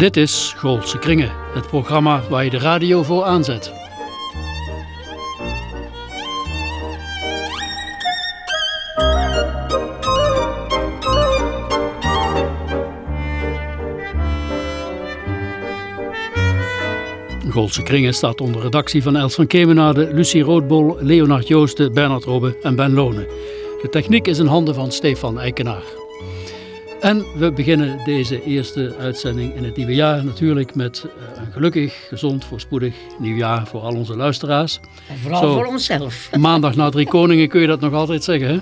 Dit is Goolse Kringen, het programma waar je de radio voor aanzet. Goolse Kringen staat onder redactie van Els van Kemenade, Lucie Roodbol, Leonard Joosten, Bernard Robbe en Ben Lonen. De techniek is in handen van Stefan Eikenaar. En we beginnen deze eerste uitzending in het nieuwe jaar natuurlijk met eh, een gelukkig, gezond, voorspoedig nieuwjaar voor al onze luisteraars. En vooral Zo. voor onszelf. Maandag na drie koningen kun je dat nog altijd zeggen, hè?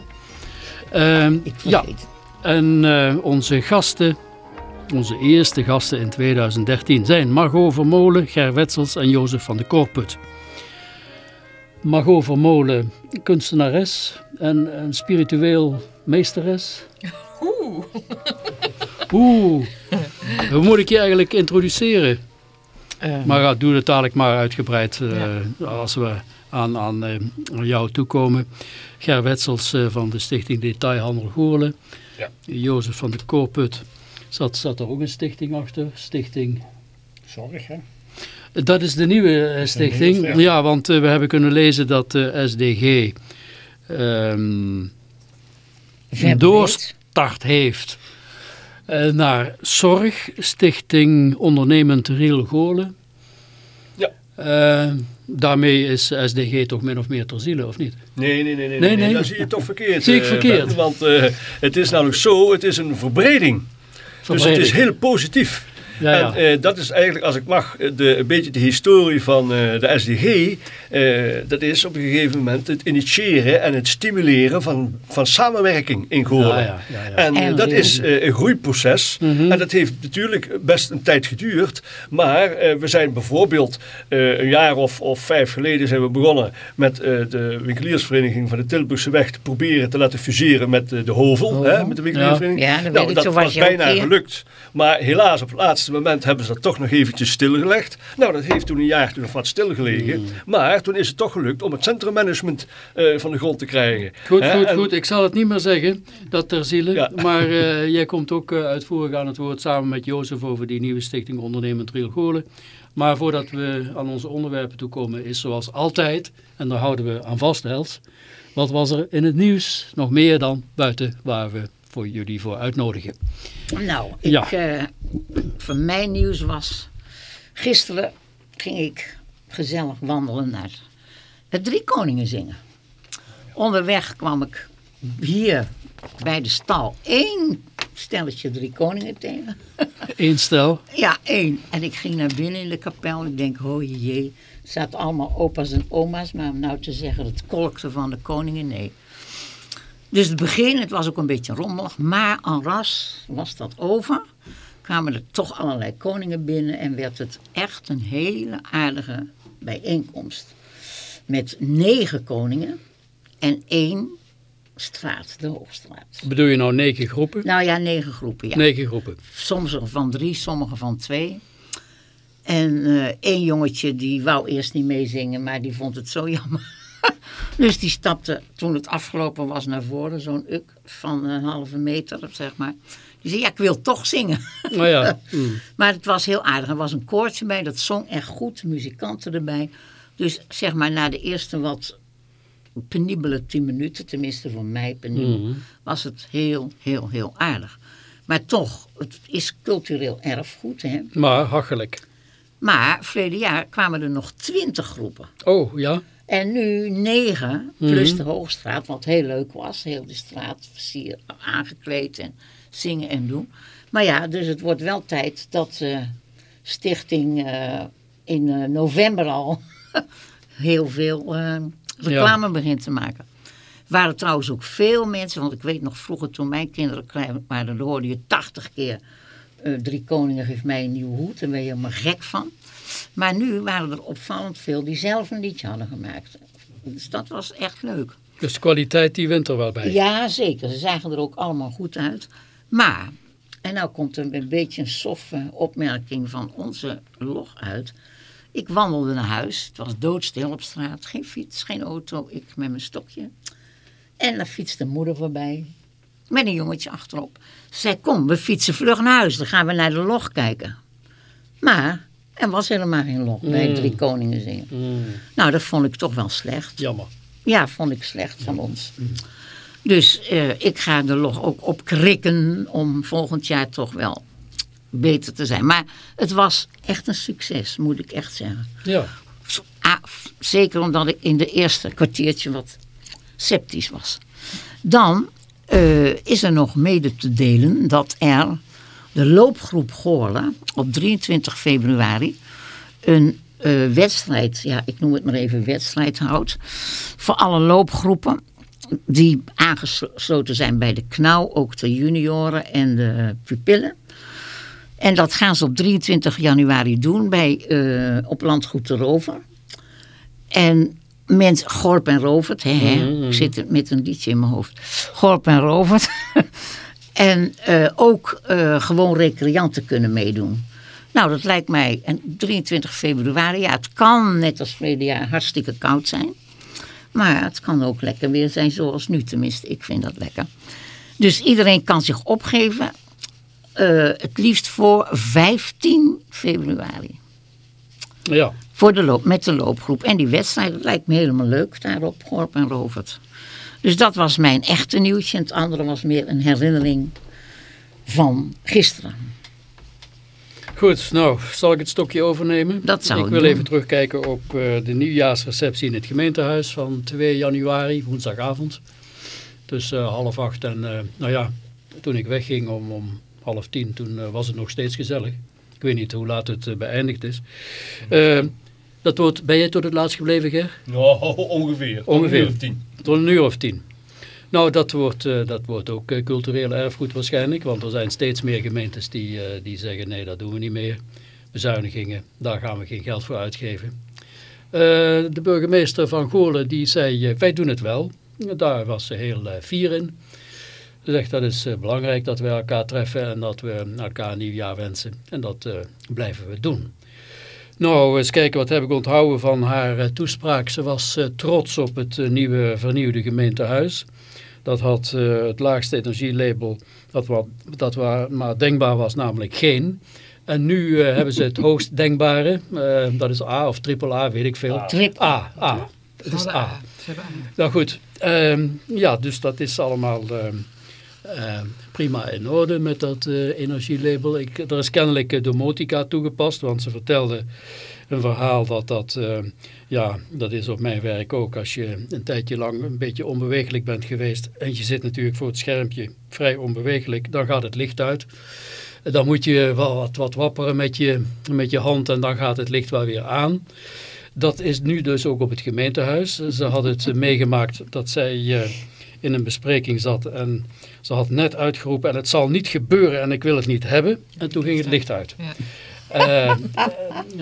Ehm, Ik ja, en eh, onze gasten, onze eerste gasten in 2013 zijn Margot Vermolen, Ger Wetsels en Jozef van de Korput. Margot Vermolen, kunstenares en een spiritueel meesteres. Oeh. Oeh, hoe moet ik je eigenlijk introduceren? Ehm, Maar ja, doe het dadelijk maar uitgebreid eh, als we aan, aan, eh, aan jou toekomen. Ger Wetsels eh, van de stichting Detailhandel Goorlen. Ja. Jozef van de Kooput. Zat, zat er ook een stichting achter? Stichting... Zorg, hè? Dat is de nieuwe eh, stichting. nieuwe, ja. ja. want eh, we hebben kunnen lezen dat de SDG ehm, een Doorstart heeft eh, naar Zorg, Stichting Ondernemend Riel Goorlen. Ja. Eh, daarmee is SDG toch min of meer ter ziele, of niet? Nee, nee, nee, nee, Nee, nee, nee. Dan zie je het toch verkeerd. Zie ik eh, verkeerd? Want eh, het is namelijk zo, het is een verbreding. Dus het Verbreding. is heel positief. Ja, ja. En eh, dat is eigenlijk, als ik mag, de, een beetje de historie van eh, de SDG. eh, dat is op een gegeven moment het initiëren en het stimuleren van, van samenwerking in Goorlen. Ja, ja, ja, ja. En En dat is eh, een groeiproces. Mhm. En dat heeft natuurlijk best een tijd geduurd. Maar eh, we zijn bijvoorbeeld eh, een jaar of, of vijf geleden zijn we begonnen met eh, de winkeliersvereniging van de Tilburgse weg te proberen te laten fuseren met de Hovel. Hovel. Hè, met de winkeliersvereniging. Ja, dat nou, dat was bijna gelukt. Maar helaas op het laatste moment hebben ze dat toch nog eventjes stilgelegd. Nou, dat heeft toen een jaar nog wat stilgelegen. Mm. Maar toen is het toch gelukt om het centrummanagement eh, van de grond te krijgen. Goed, goed, en- goed. Ik zal het niet meer zeggen, dat ter ziele. Ja. Maar eh, jij komt ook eh, uitvoerig aan het woord samen met Jozef over die nieuwe stichting Ondernemend Riel Goorlen. Maar voordat we aan onze onderwerpen toekomen is zoals altijd, en daar houden we aan vast, Els. Wat was er in het nieuws nog meer dan buiten waar we voor jullie voor uitnodigen? Nou, ik, Ja. eh, van mijn nieuws was... Gisteren ging ik gezellig wandelen naar het Drie Koningen zingen. Onderweg kwam ik hier bij de stal één stelletje Drie Koningen tegen. Eén stel. Ja, één. En ik ging naar binnen in de kapel. Ik denk, oh jee, het zaten allemaal opa's en oma's. Maar om nou te zeggen, het kolkte van de koningen, nee. Dus het begin, het was ook een beetje rommelig. Maar en ras was dat over. Kwamen er toch allerlei koningen binnen. En werd het echt een hele aardige bijeenkomst. Met negen koningen en één straat, de Hoogstraat. Bedoel je nou negen groepen? Nou ja, negen groepen, ja. Negen groepen. Sommige van drie, sommige van twee. En eh één jongetje die wou eerst niet meezingen, maar die vond het zo jammer. dus die stapte toen het afgelopen was naar voren, zo'n uk van een halve meter, zeg maar. Die zei, ja, ik wil toch zingen. Nou ja, mm. Maar het was heel aardig. Er was een koortje bij, dat zong echt goed, muzikanten erbij. Dus zeg maar na de eerste wat penibele tien minuten, tenminste voor mij penibel, Mhm. was het heel, heel, heel aardig. Maar toch, het is cultureel erfgoed. Hè? maar hachelijk. Maar verleden jaar kwamen er nog twintig groepen. Oh, ja. En nu negen, plus Mhm. de Hoogstraat, wat heel leuk was. Heel de straat versier, aangekleed en zingen en doen. Maar ja, dus het wordt wel tijd dat eh stichting eh, in eh, november al heel veel reclame begint te maken. Er waren trouwens ook veel mensen, want ik weet nog vroeger toen mijn kinderen klein waren, dan hoorde je tachtig keer Drie Koningen geeft mij een nieuwe hoed, daar ben je helemaal gek van. Maar nu waren er opvallend veel die zelf een liedje hadden gemaakt. Dus dat was echt leuk. Dus de kwaliteit die wint er wel bij. Ja, zeker. Ze zagen er ook allemaal goed uit. Maar, en nou komt er een beetje een soffe opmerking van onze log uit. Ik wandelde naar huis. Het was doodstil op straat. Geen fiets, geen auto. Ik met mijn stokje. En daar fietste moeder voorbij. Met een jongetje achterop. Ze zei, kom, we fietsen vlug naar huis. Dan gaan we naar de log kijken. Maar er was helemaal geen log bij Mm. Drie Koningen zingen. Mm, Nou, dat vond ik toch wel slecht. jammer. Ja, vond ik slecht van ons. Dus eh, ik ga de log ook opkrikken om volgend jaar toch wel beter te zijn. Maar het was echt een succes, moet ik echt zeggen. Ja. Ah, zeker omdat ik in de eerste kwartiertje wat sceptisch was. Dan eh, is er nog mede te delen dat er de loopgroep Goorlen op 23 februari een eh, wedstrijd, ja ik noem het maar even wedstrijd houdt, voor alle loopgroepen die aangesloten zijn bij de knauw, ook de junioren en de pupillen. En dat gaan ze op 23 januari doen bij, eh, op Landgoed de Rover. En mensen, Gorp en Rovert, hè, hè, mhm. ik zit met een liedje in mijn hoofd. Gorp en Rovert. en eh, ook eh, gewoon recreanten kunnen meedoen. Nou, dat lijkt mij, en 23 februari, ja, het kan net als verleden jaar hartstikke koud zijn. Maar het kan ook lekker weer zijn zoals nu, tenminste, ik vind dat lekker. Dus iedereen kan zich opgeven, eh, het liefst voor 15 februari. Ja. Voor de loop, met de loopgroep. En die wedstrijd dat lijkt me helemaal leuk daar op Gorp en Rovert. Dus dat was mijn echte nieuwtje. En het andere was meer een herinnering van gisteren. Goed, nou, zal ik het stokje overnemen? Dat zou ik ik wil doen. even terugkijken op eh, de nieuwjaarsreceptie in het gemeentehuis van 2 januari, woensdagavond. Tussen eh, half acht en, eh, nou ja, toen ik wegging om, om half tien, toen was het nog steeds gezellig. Ik weet niet hoe laat het beëindigd is. Dat wordt, ben jij tot het laatst gebleven, Ger? Nou, ongeveer. Ongeveer. Ongeveer tien. Tot een uur of tien. Nou, dat wordt, eh, dat wordt ook eh, cultureel erfgoed waarschijnlijk. Want er zijn steeds meer gemeentes die, eh, die zeggen nee, dat doen we niet meer. Bezuinigingen, daar gaan we geen geld voor uitgeven. De burgemeester van Goorlen die zei, wij doen het wel. Daar was ze heel fier in. Ze zegt dat is belangrijk dat we elkaar treffen en dat we elkaar een nieuw jaar wensen. En dat blijven we doen. Nou, eens kijken, wat heb ik onthouden van haar eh, toespraak. Ze was eh, trots op het eh, nieuwe vernieuwde gemeentehuis. Dat had het laagste energielabel dat, wat, dat waar, maar denkbaar was, namelijk geen. En nu hebben ze het hoogst denkbare, dat is A of triple A, weet ik veel. A. Trip. A, A. Het is A. Nou goed, ehm, ja, dus dat is allemaal ehm, ehm, prima in orde met dat eh, energielabel. Ik, er is kennelijk eh, domotica toegepast, want ze vertelde een verhaal dat dat, ehm, ja, dat is op mijn werk ook. Als je een tijdje lang een beetje onbewegelijk bent geweest en je zit natuurlijk voor het schermpje vrij onbewegelijk, dan gaat het licht uit. Dan moet je wel wat, wat wapperen met je, met je hand en dan gaat het licht wel weer aan. Dat is nu dus ook op het gemeentehuis. Ze had het eh, meegemaakt dat zij eh, in een bespreking zat en ze had net uitgeroepen en het zal niet gebeuren en ik wil het niet hebben. En toen ging het licht uit. Ja. Eh, eh,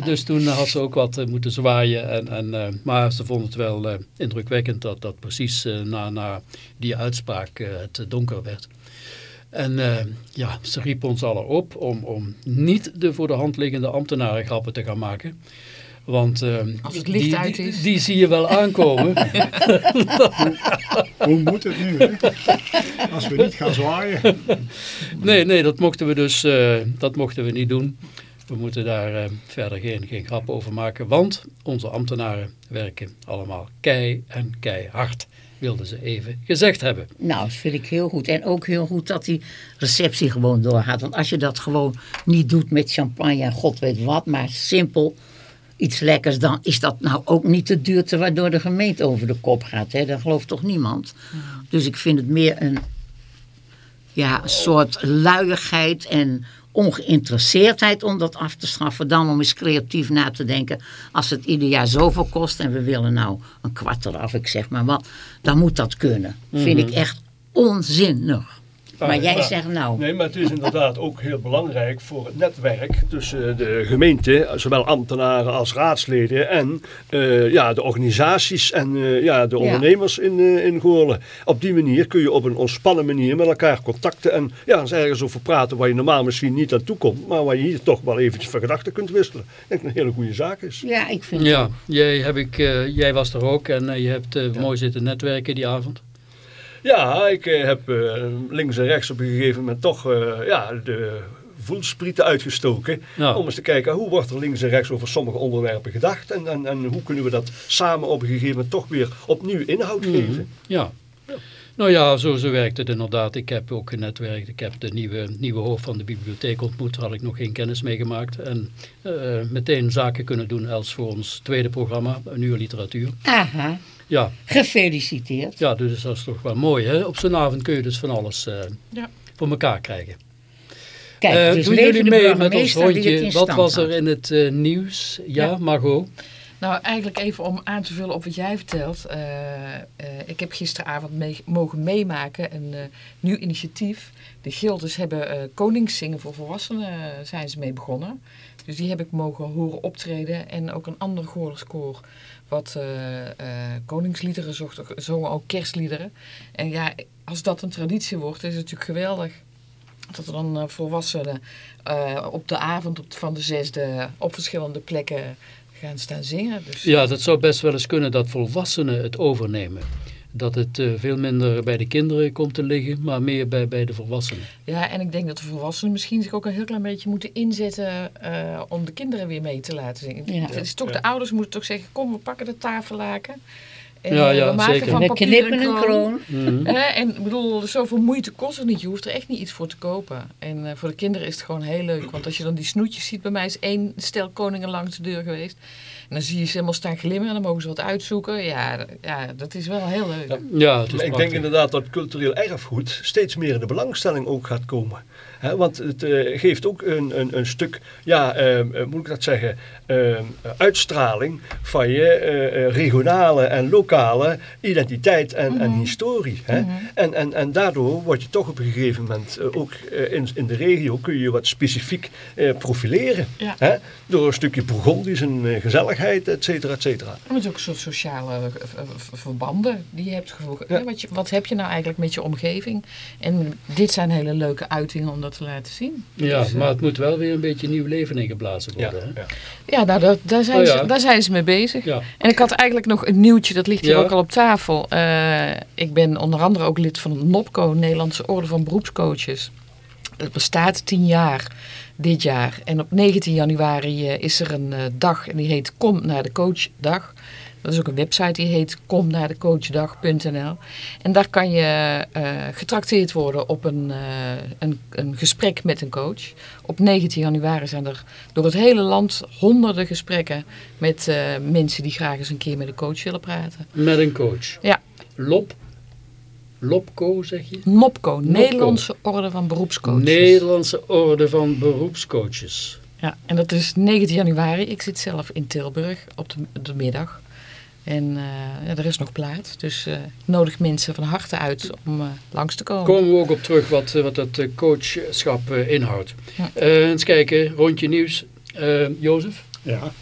dus toen had ze ook wat eh, moeten zwaaien. En, en, maar ze vond het wel indrukwekkend dat, dat precies na, na die uitspraak het donker werd. En ja, ze riep ons allen op om, om niet de voor de hand liggende ambtenaren grappen te gaan maken. Want eh, Als het licht die, uit die- is. Die, zie je wel aankomen. Hoe moet het nu? Hè? Als we niet gaan zwaaien. nee, nee, dat mochten we dus eh, dat mochten we niet doen. We moeten daar eh, verder geen, geen grap over maken. Want onze ambtenaren werken allemaal kei en keihard. Wilden ze even gezegd hebben. Nou, dat vind ik heel goed. En ook heel goed dat die receptie gewoon doorgaat. Want als je dat gewoon niet doet met champagne en god weet wat, maar simpel iets lekkers, dan is dat nou ook niet de duurte waardoor de gemeente over de kop gaat. Hè? Dat gelooft toch niemand? Dus ik vind het meer een, ja, soort luiigheid en ongeïnteresseerdheid om dat af te straffen. Dan om eens creatief na te denken. Als het ieder jaar zoveel kost en we willen nou een kwart eraf, ik zeg maar wat. Dan moet dat kunnen. Vind ik echt onzinnig. Maar jij maar- zegt nou, Nee, maar het is inderdaad ook heel belangrijk voor het netwerk tussen de gemeente, zowel ambtenaren als raadsleden en eh, ja, de organisaties en eh, ja, de Ja. ondernemers in, eh in Goorlen. Op die manier kun je op een ontspannen manier met elkaar contacten en ja, eens ergens over praten waar je normaal misschien niet aan toe komt, maar waar je hier toch wel eventjes van gedachten kunt wisselen. Ik denk dat een hele goede zaak is. ja, ik vind Ja, jij, heb ik, eh, jij was er ook en je hebt eh, mooi zitten netwerken die avond. Ja, ik eh, heb eh, links en rechts op een gegeven moment toch eh, ja, de voelsprieten uitgestoken. Om eens te kijken hoe wordt er links en rechts over sommige onderwerpen gedacht. En, en, en hoe kunnen we dat samen op een gegeven moment toch weer opnieuw inhoud geven. Ja. Nou ja, zo, zo werkt het inderdaad. Ik heb ook genetwerkt. Ik heb de nieuwe, nieuwe hoofd van de bibliotheek ontmoet. Daar had ik nog geen kennis mee gemaakt. En eh, meteen zaken kunnen doen als voor ons tweede programma, een uur literatuur. Aha, Ja, gefeliciteerd. ja, dus dat is toch wel mooi. Hè? Op zo'n avond kun je dus van alles eh, Ja. voor elkaar krijgen. Kijk, Eh, dus doen jullie mee met ons rondje? Wat was er in het eh, nieuws? Ja, Ja. Margot? Nou, eigenlijk even om aan te vullen op wat jij vertelt. Eh, eh, ik heb gisteravond mogen meemaken een eh, nieuw initiatief. De Gildes hebben Koningszingen voor volwassenen zijn ze mee begonnen. Dus die heb ik mogen horen optreden. En ook een ander goorderskoor wat koningsliederen zocht, zongen ook kerstliederen. En ja, als dat een traditie wordt, is het natuurlijk geweldig. Dat er dan volwassenen op de avond op, van de zesde op verschillende plekken gaan staan zingen. Dus, Ja, dat zou best wel eens kunnen dat volwassenen het overnemen. Dat het eh, veel minder bij de kinderen komt te liggen, maar meer bij, bij de volwassenen. Ja, en ik denk dat de volwassenen misschien zich ook een heel klein beetje moeten inzetten eh, om de kinderen weer mee te laten zingen. Ja. Het is toch, Ja. de ouders moeten toch zeggen, kom we pakken de tafellaken. En Ja, eh, ja, we maken zeker. van We papier knippen een kroon. Mhm. Hè, en ik bedoel, zoveel moeite kost het niet. Je hoeft er echt niet iets voor te kopen. En eh, voor de kinderen is het gewoon heel leuk. Want als je dan die snoetjes ziet, bij mij is één stel koningen langs de deur geweest. En dan zie je ze helemaal staan glimmen en dan mogen ze wat uitzoeken. Ja, ja dat is wel heel leuk. Ja. Ik prachtig. denk inderdaad dat cultureel erfgoed steeds meer in de belangstelling ook gaat komen. Hè, want het eh, geeft ook een, een, een stuk, ja, ehm, eh, moet ik dat zeggen, ehm, uitstraling van je eh, eh, regionale en lokale identiteit en, en historie. Hè. en, en, en daardoor word je toch op een gegeven moment ook in, in de regio kun je wat specifiek eh, profileren. Ja. Hè, door een stukje Burgondisch en eh, gezelligheid, et cetera, et cetera. Maar het is ook een soort sociale eh, v- verbanden die je hebt gevoegd. Ja. Wat, je, wat heb je nou eigenlijk met je omgeving? En dit zijn hele leuke uitingen om dat te laten zien. Ja, Dus, eh, maar het moet wel weer een beetje nieuw leven ingeblazen Ja, worden. Hè? ja. Ja, nou, dat, daar, zijn Oh ja. ze, daar zijn ze mee bezig. Ja. En ik had eigenlijk nog een nieuwtje, dat ligt hier Ja. ook al op tafel. Eh, ik ben onder andere ook lid van het NOPCO, Nederlandse Orde van Beroepscoaches. Dat bestaat tien jaar dit jaar. En op 19 januari eh, is er een eh, dag en die heet Kom naar de Coachdag. Dat is ook een website die heet komnaardecoachdag.nl. En daar kan je eh getrakteerd worden op een, een, een gesprek met een coach. Op 19 januari zijn er door het hele land honderden gesprekken met mensen die graag eens een keer met een coach willen praten. Met een coach. Ja. Lop. Lopco zeg je? NOPCO, Nederlandse Orde van Beroepscoaches. Nederlandse Orde van Beroepscoaches. Ja, en dat is 19 januari. Ik zit zelf in Tilburg op de, de middag. En eh, ja, er is nog plaats. Dus eh, ik nodig mensen van harte uit om eh, langs te komen. Komen we ook op terug wat, wat dat coachschap inhoudt. Ja. Eh, eens kijken, rondje nieuws. Jozef? Ja.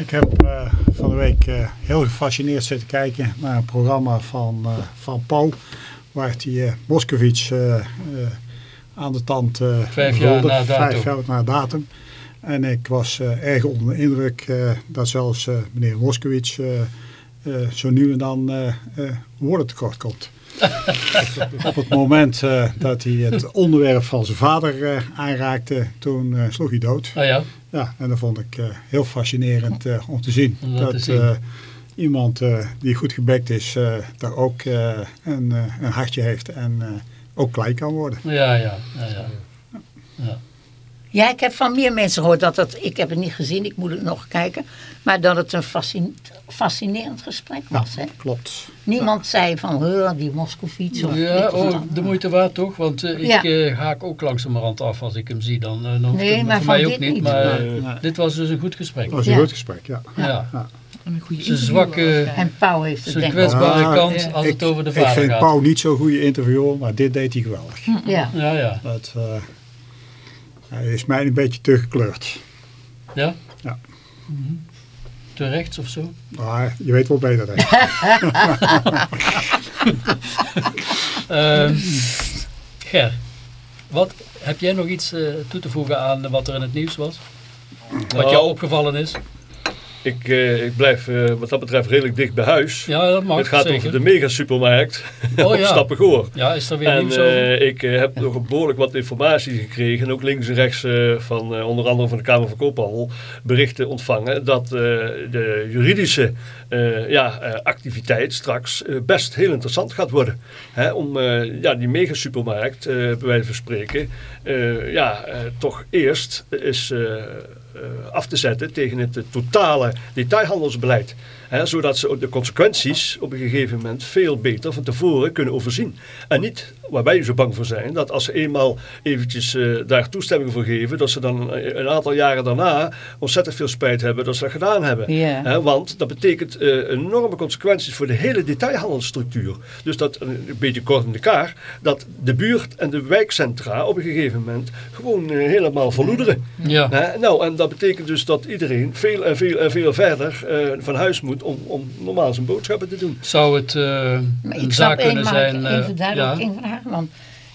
Ik heb eh, van de week eh, heel gefascineerd zitten kijken naar een programma van, eh, van Paul. Waar die Moskovits eh, eh, aan de tand Vijf jaar na. Vijf jaar na datum. En ik was erg onder de indruk dat zelfs meneer Moskowitz zo nu en dan woorden tekort komt. Op het moment dat hij het onderwerp van zijn vader aanraakte, toen sloeg hij dood. Ah ja, Ja, en dat vond ik eh, heel fascinerend eh, om te zien. Om dat te dat zien. eh, iemand die goed gebekt is, daar ook een, een hartje heeft en ook klein kan worden. ja, ja. ja, ja. ja. Ja, ik heb van meer mensen gehoord dat het, ik heb het niet gezien, ik moet het nog kijken, maar dat het een fascin- fascinerend gesprek was. Hè? Klopt. Niemand zei van, "Huh, die Moskovits of Ja, oh, de moeite waard toch? Want eh, ik Ja. eh, haak ook langzamerhand af als ik hem zie. Dan, eh, dan Nee, het maar voor van mij ook dit niet. niet. Maar Nee, nee. dit was dus een goed gesprek. Dat was een Ja. goed gesprek, ja. Ja. En een goede Zijn zwakke-. En Pauw heeft het Zijn denk ik kwetsbare Ja, kant ja. als ik, het over de ik vader vind gaat. Pauw niet zo'n goede interviewer, maar dit deed hij geweldig. Ja. Ja, ja. Dat, eh, hij is mij een beetje te gekleurd. Ja? Ja. Mhm. Te rechts of zo? Maar je weet wel beter. Ehm, Ger, wat, heb jij nog iets eh, toe te voegen aan wat er in het nieuws was? Wat jou opgevallen is? Ik, eh, ik blijf eh, wat dat betreft redelijk dicht bij huis. Ja, dat mag het gaat over de megasupermarkt Oh op ja. Stappengoor. Ja, is er weer En nieuws over? eh, ik heb nog behoorlijk wat informatie gekregen, ook links en rechts van onder andere van de Kamer van Koophandel, berichten ontvangen dat de juridische ja, activiteit straks best heel interessant gaat worden. Hè, om ja, die megasupermarkt, bij wijze van spreken, ja, toch eerst is af te zetten tegen het eh, totale detailhandelsbeleid. Hè, zodat ze ook de consequenties op een gegeven moment veel beter van tevoren kunnen overzien. En niet waar wij zo bang voor zijn, dat als ze eenmaal eventjes eh, daar toestemming voor geven, dat ze dan een, een aantal jaren daarna ontzettend veel spijt hebben dat ze dat gedaan hebben. Hè, want dat betekent eh, enorme consequenties voor de hele detailhandelsstructuur. Dus dat, eh, een beetje kort in elkaar, dat de buurt en de wijkcentra op een gegeven moment gewoon eh, helemaal verloederen. Ja. Nou, en dat betekent dus dat iedereen veel en veel en veel verder eh, van huis moet om, om normaal zijn boodschappen te doen. Zou het eh, een ik zaak snap kunnen zijn... maar eh, even daar ja. ook in vragen. Want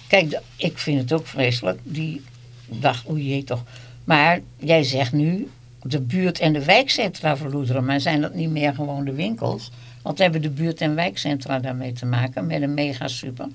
kijk, ik vind het ook vreselijk. Die dacht, oei jee toch. Maar jij zegt nu, de buurt en de wijkcentra verloederen. Maar zijn dat niet meer gewoon de winkels? Want hebben de buurt en wijkcentra daarmee te maken met een mega super?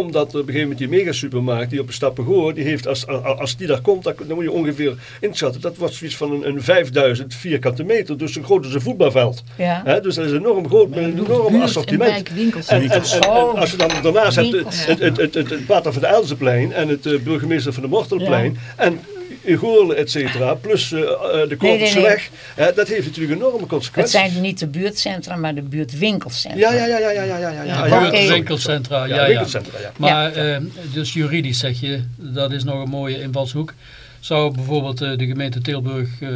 Omdat op een gegeven moment die megasupermarkt die op een Stappengoor, die heeft, als, als, die daar komt, dan, moet je ongeveer inschatten. Dat wordt zoiets van een, een 5000 vierkante meter, dus zo groot als een voetbalveld. Ja. Hè, dus dat is enorm groot met een enorm assortiment. winkels. En, en, en, en als je dan daarnaast hebt het, het, het, het, het Pater van de Elzenplein en het eh, burgemeester van de Mortelplein en Goorlen, et cetera, plus eh, eh, de Kortense nee, nee. weg, hè, dat heeft natuurlijk enorme Het consequenties. zijn niet de buurtcentra, maar de buurtwinkelcentra. Ja, ja, ja, ja, ja, ja, ja, ja. Ja, ja, winkelcentra, ja, ja. winkelcentra, ja. Maar eh, dus juridisch zeg je, dat is nog een mooie invalshoek. Zou bijvoorbeeld eh, de gemeente Tilburg eh,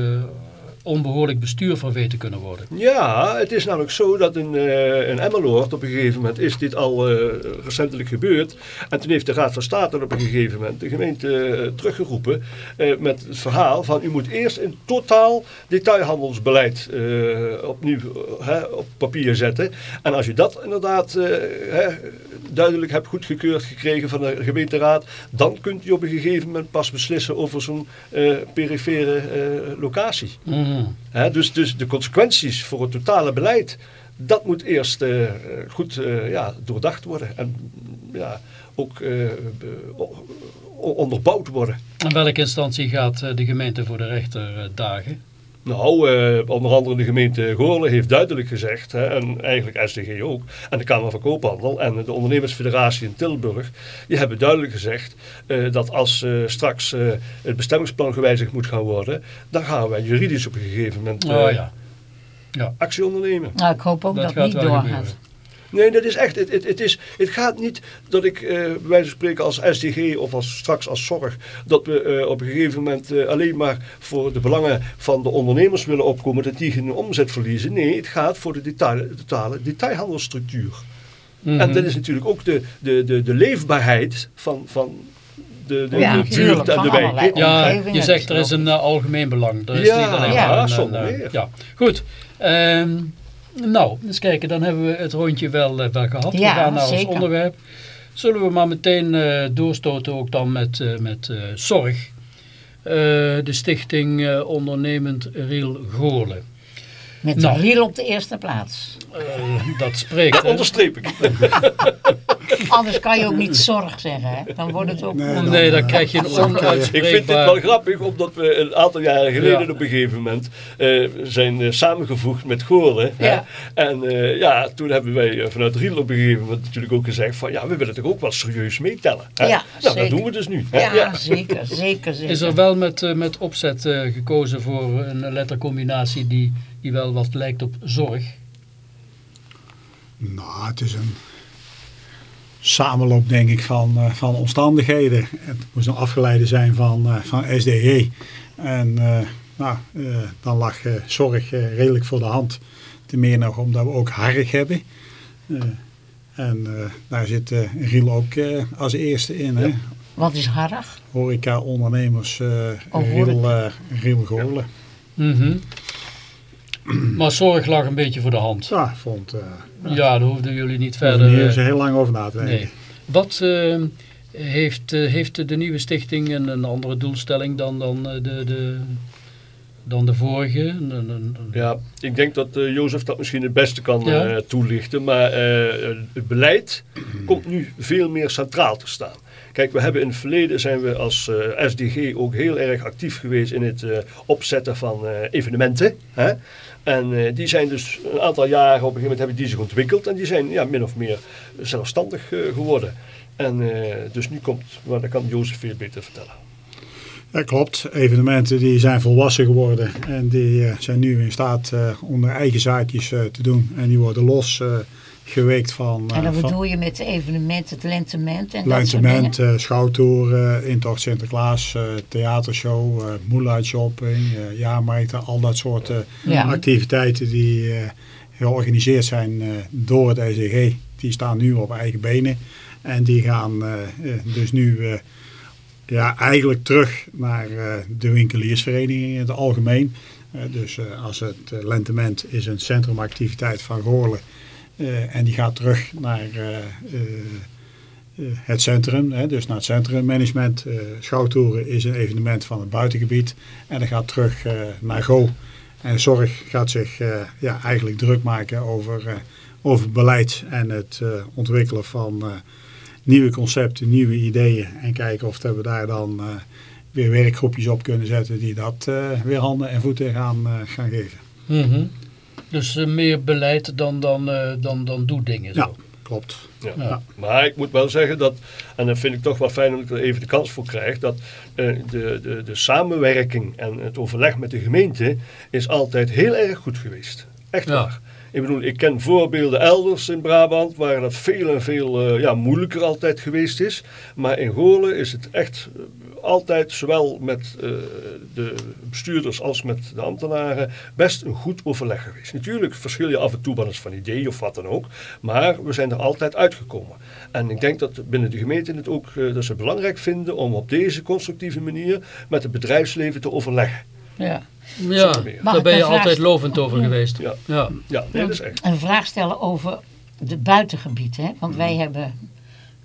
onbehoorlijk bestuur van weten kunnen worden? Ja, het is namelijk zo dat in, eh in Emmeloord op een gegeven moment is dit al eh, recentelijk gebeurd. En toen heeft de Raad van State op een gegeven moment de gemeente eh, teruggeroepen eh, met het verhaal van u moet eerst een totaal detailhandelsbeleid opnieuw hè, op papier zetten. En als je dat inderdaad hè, duidelijk hebt goedgekeurd gekregen van de gemeenteraad, dan kunt u op een gegeven moment pas beslissen over zo'n perifere locatie. Dus, dus de consequenties voor het totale beleid, dat moet eerst eh, goed eh, ja, doordacht worden. En ja, ook eh, onderbouwd worden. In welke instantie gaat de gemeente voor de rechter dagen? Nou, eh, onder andere de gemeente Goorlen heeft duidelijk gezegd, hè, en eigenlijk SDG ook, en de Kamer van Koophandel en de Ondernemersfederatie in Tilburg, die hebben duidelijk gezegd eh, dat als eh, straks eh, het bestemmingsplan gewijzigd moet gaan worden, dan gaan wij juridisch op een gegeven moment eh, Oh ja. Ja, actie ondernemen. Nou, ik hoop ook Dat dat, niet doorgaat. Nee, dat is echt. Het, het, het, is, het gaat niet dat ik, eh, bij wijze van spreken, als SDG of als, straks als zorg, dat we eh, op een gegeven moment eh, alleen maar voor de belangen van de ondernemers willen opkomen, dat die geen omzet verliezen. Nee, het gaat voor de detail, totale detailhandelsstructuur. Mhm. En dat is natuurlijk ook de, de, de, de leefbaarheid van, van de, de, Ja, buurt en de wijken. Ja, je zegt er is een algemeen belang. Er is Ja, niet alleen ja, maar een, meer. ja. Goed. Ehm, nou, eens kijken. Dan hebben we het rondje wel, eh, wel gehad. we Ja, gaan naar ons onderwerp. Zullen we maar meteen eh, doorstoten ook dan met, eh, met zorg. De stichting Ondernemend Riel Goorlen. Met Nou. Riel op de eerste plaats. Eh, dat spreekt. Dat onderstreep ik. Anders kan je ook niet zorg zeggen. Hè? Dan wordt het ook... Nee, nee, dan krijg je een Ik vind dit onuitspreekbaar... wel grappig, omdat we een aantal jaren geleden Ja. op een gegeven moment eh, zijn eh, samengevoegd met Goorlen. hè. Ja. En eh, ja, toen hebben wij vanuit Riel op een gegeven moment natuurlijk ook gezegd van ja, we willen toch ook wel serieus meetellen. Hè? Ja, nou, dat doen we dus nu. hè. Ja, zeker, zeker, zeker. Is er wel met, met opzet eh, gekozen voor een lettercombinatie die, die wel wat lijkt op zorg? Nou, het is een samenloop denk ik van, eh, van omstandigheden. Het moest een afgeleide zijn van, eh, van SDE. En eh, nou, eh, dan lag eh, zorg redelijk voor de hand. Ten meer nog omdat we ook harrig hebben. Eh, en eh, daar zit eh Riel ook eh, als eerste in. Hè? Wat is harrig? Horeca ondernemers eh Oh, Riel, eh Riel Goorlen. Mhm. Maar zorg lag een beetje voor de hand. Ja, vond eh Ja, daar hoefden jullie niet verder verder... hier eh, heel lang over na te denken. nee. Wat eh, heeft, eh, heeft de nieuwe stichting een, een andere doelstelling dan, dan eh, de, de, dan de vorige. Ja, ik denk dat eh, Jozef dat misschien het beste kan Ja. eh, toelichten. Maar eh, het beleid komt nu veel meer centraal te staan. Kijk, we hebben in het verleden zijn we als eh, SDG ook heel erg actief geweest in het eh, opzetten van eh, evenementen. Hè? En die zijn dus een aantal jaren, op een gegeven moment hebben die zich ontwikkeld. En die zijn ja, min of meer zelfstandig geworden. En dus nu komt, maar dat kan Jozef veel beter vertellen. Ja, klopt. Evenementen die zijn volwassen geworden en die zijn nu in staat hun eigen zaakjes te doen. En die worden los geweekt van, eh, En dan van bedoel je met de evenementen, het lentement en dat Lancement, dingen? eh schouwtour, eh, intocht Sinterklaas, eh, theatershow, eh moonlight shopping, eh, jaarmarkten, al dat soort eh, Ja. activiteiten die eh, georganiseerd zijn eh, door het SDG. Die staan nu op eigen benen en die gaan eh, eh, dus nu eh, ja, eigenlijk terug naar eh, de winkeliersvereniging in het algemeen. Eh, dus eh, als het eh, lentement is een centrumactiviteit van Goorlen eh, en die gaat terug naar eh, eh, het centrum, hè, dus naar het centrummanagement. Schouwtoeren is een evenement van het buitengebied en dat gaat terug naar Go. En zorg gaat zich ja, eigenlijk druk maken over, over beleid en het ontwikkelen van nieuwe concepten, nieuwe ideeën. En kijken of we daar dan weer werkgroepjes op kunnen zetten die dat weer handen en voeten gaan, gaan geven. Mhm. Dus eh, meer beleid dan, dan, eh, dan, dan doedingen. Zo. Ja, klopt. Ja. Ja. Maar ik moet wel zeggen dat, en dat vind ik toch wel fijn dat ik er even de kans voor krijg, dat eh, de, de, de samenwerking en het overleg met de gemeente is altijd heel erg goed geweest. Echt Ja. waar. Ik bedoel, ik ken voorbeelden elders in Brabant waar dat veel en veel eh, ja, moeilijker altijd geweest is. Maar in Goorlen is het echt eh, altijd, zowel met eh, de bestuurders als met de ambtenaren, best een goed overleg geweest. Natuurlijk verschil je af en toe wel eens van idee of wat dan ook. Maar we zijn er altijd uitgekomen. En ik denk dat binnen de gemeente het ook dat ze belangrijk vinden om op deze constructieve manier met het bedrijfsleven te overleggen. Ja. Ja, daar ben je altijd lovend over geweest. Ja, Ja. ja nee, dat is echt. Een vraag stellen over de buitengebieden. Hè? Want wij hebben,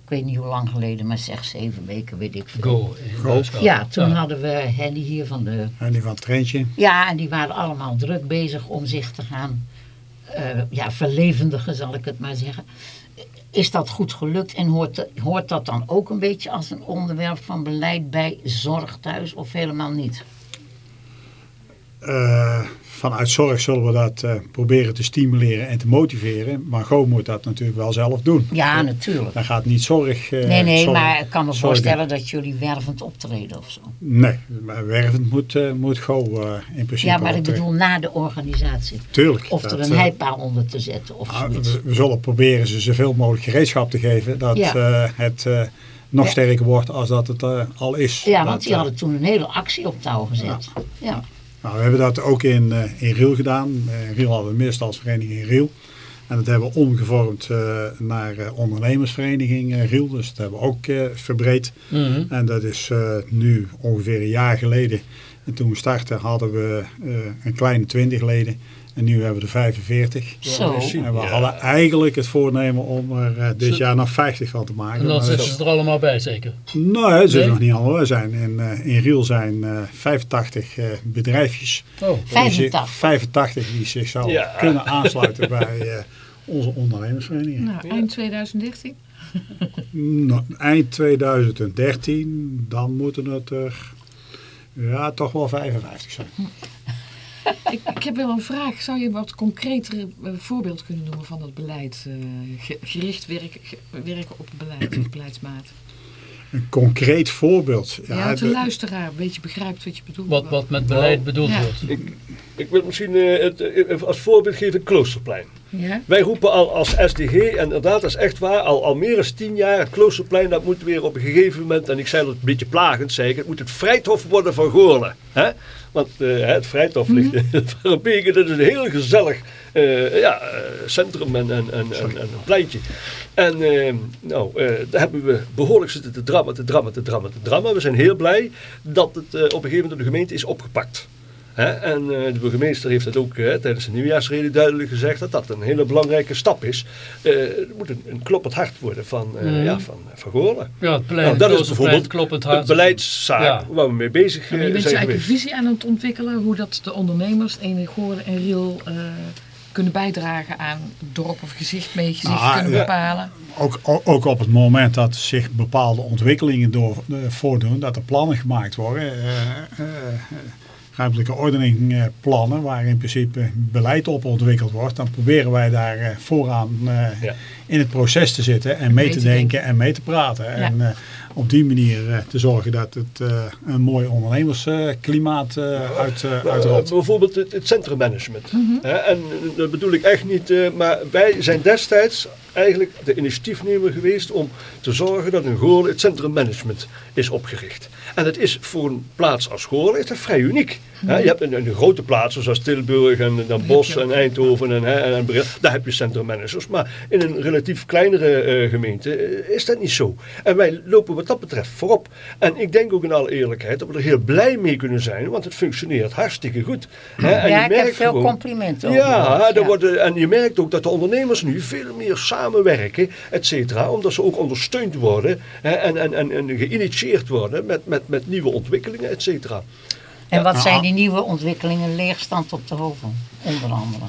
ik weet niet hoe lang geleden, maar zeg zeven weken, weet ik veel. Go. Ja, toen Ja. hadden we Henny hier van de... En die van het treintje. Ja, en die waren allemaal druk bezig om zich te gaan eh, ja, verlevendigen, zal ik het maar zeggen. Is dat goed gelukt en hoort, hoort dat dan ook een beetje als een onderwerp van beleid bij zorg thuis of helemaal niet? Eh, vanuit zorg zullen we dat eh, proberen te stimuleren en te motiveren. Maar Go moet dat natuurlijk wel zelf doen. Ja, natuurlijk. Dan gaat niet zorg... eh, Nee, nee, zorg- maar ik kan me voorstellen dat jullie wervend optreden of zo. Nee, maar wervend moet, eh, moet Go in principe Ja, maar ik bedoel na de organisatie. Tuurlijk. Of dat, er een heipaal onder te zetten of ah, zoiets. we, we zullen proberen ze zoveel mogelijk gereedschap te geven. Dat Ja. het nog Ja. sterker wordt als dat het al is. Ja, Dat, want die hadden toen een hele actie op touw gezet. Ja. Nou, we hebben dat ook in, eh, in Riel gedaan. Eh, in Riel hadden we een middenstandsvereniging in Riel. En dat hebben we omgevormd eh, naar eh, ondernemersvereniging eh, Riel. Dus dat hebben we ook eh, verbreed. Mhm. En dat is eh, nu ongeveer een jaar geleden. En toen we startten hadden we eh, een kleine 20 leden. En nu hebben we er 45. Zo. En we Ja. hadden eigenlijk het voornemen om er eh, dit Zo. jaar nog 50 van te maken. En dan Maar zitten dat- ze er allemaal bij, zeker. Nee, het is Nee? nog niet allemaal. We zijn in, eh, in Riel zijn eh 85 eh, bedrijfjes. Oh. Die zich- 85. 85 die zich zou Ja. kunnen aansluiten bij eh, onze ondernemersvereniging. Nou, eind 2013. Nou, eind 2013, dan moeten het er ja, toch wel 55 zijn. Ik, heb wel een vraag. Zou je wat concreter eh, voorbeeld kunnen noemen van dat beleid? eh, ge- gericht werk, ge- werken op beleid, beleidsmaat. Een concreet voorbeeld. Ja, Ja, dat de luisteraar een beetje begrijpt wat je bedoelt. Wat, wat met beleid Nou, bedoeld ja. wordt. Ik wil misschien eh, het, eh, als voorbeeld geven het Kloosterplein. Ja? Wij roepen al als SDG, en inderdaad, dat is echt waar, al, al meer dan tien jaar, het Kloosterplein, dat moet weer op een gegeven moment, en ik zei dat een beetje plagend, zei ik, het moet het Vrijthof worden van Goorlen. Hè? Want eh, het Vrijthof ligt in het Varrepeken, dat is een heel gezellig eh, ja, eh, centrum en, en, en, en, en een pleintje. En eh, nou, eh, daar hebben we behoorlijk zitten te drammen, te drammen, te drammen, te drammen. We zijn heel blij dat het eh, op een gegeven moment door de gemeente is opgepakt. En eh, de burgemeester heeft dat ook tijdens de nieuwjaarsrede duidelijk gezegd dat dat een hele belangrijke stap is. Eh er moet een, een kloppend hart worden van, eh Mhm. ja, van, van Goorlen. Ja, het plein, Nou, dat is het bijvoorbeeld kloppend Een hart. beleidszaak Ja. waar we mee bezig Ja, maar je bent je zijn eigen geweest. visie aan het ontwikkelen, hoe dat de ondernemers in Goorlen en Riel eh, kunnen bijdragen aan dorp of gezicht mee gezicht Ah, kunnen ja. bepalen. Ook, ook op het moment dat zich bepaalde ontwikkelingen door, eh, voordoen, dat er plannen gemaakt worden. eh, eh, ruimtelijke ordeningplannen, waar in principe beleid op ontwikkeld wordt. Dan proberen wij daar vooraan eh, Ja. in het proces te zitten en mee Mee te denken denken. en mee te praten. En eh, op die manier eh, te zorgen dat het eh, een mooi ondernemersklimaat eh uit, eh, uitrolt. bijvoorbeeld het, het centrummanagement. Hè, en dat bedoel ik echt niet, eh, maar wij zijn destijds eigenlijk de initiatiefnemer geweest om te zorgen dat in Goorlen het centrummanagement is opgericht. En dat is voor een plaats als Goorlen is dat vrij uniek. Je hebt een, een grote plaatsen zoals Tilburg en dan Bos en Eindhoven en, en Bril, daar heb je centrummanagers. Maar in een relatief kleinere eh, gemeente eh, is dat niet zo. En wij lopen wat dat betreft voorop. En ik denk ook in alle eerlijkheid dat we er heel blij mee kunnen zijn, want het functioneert hartstikke goed. Hè, en ja, je ik heb merkt veel gewoon- complimenten over ja, er worden, en je merkt ook dat de ondernemers nu veel meer samenwerken, et cetera, omdat ze ook ondersteund worden hè, en, en, en, en geïnitieerd worden met, met, met nieuwe ontwikkelingen, et cetera. En wat Ja. zijn die nieuwe ontwikkelingen? Leegstand op de hoven, onder andere.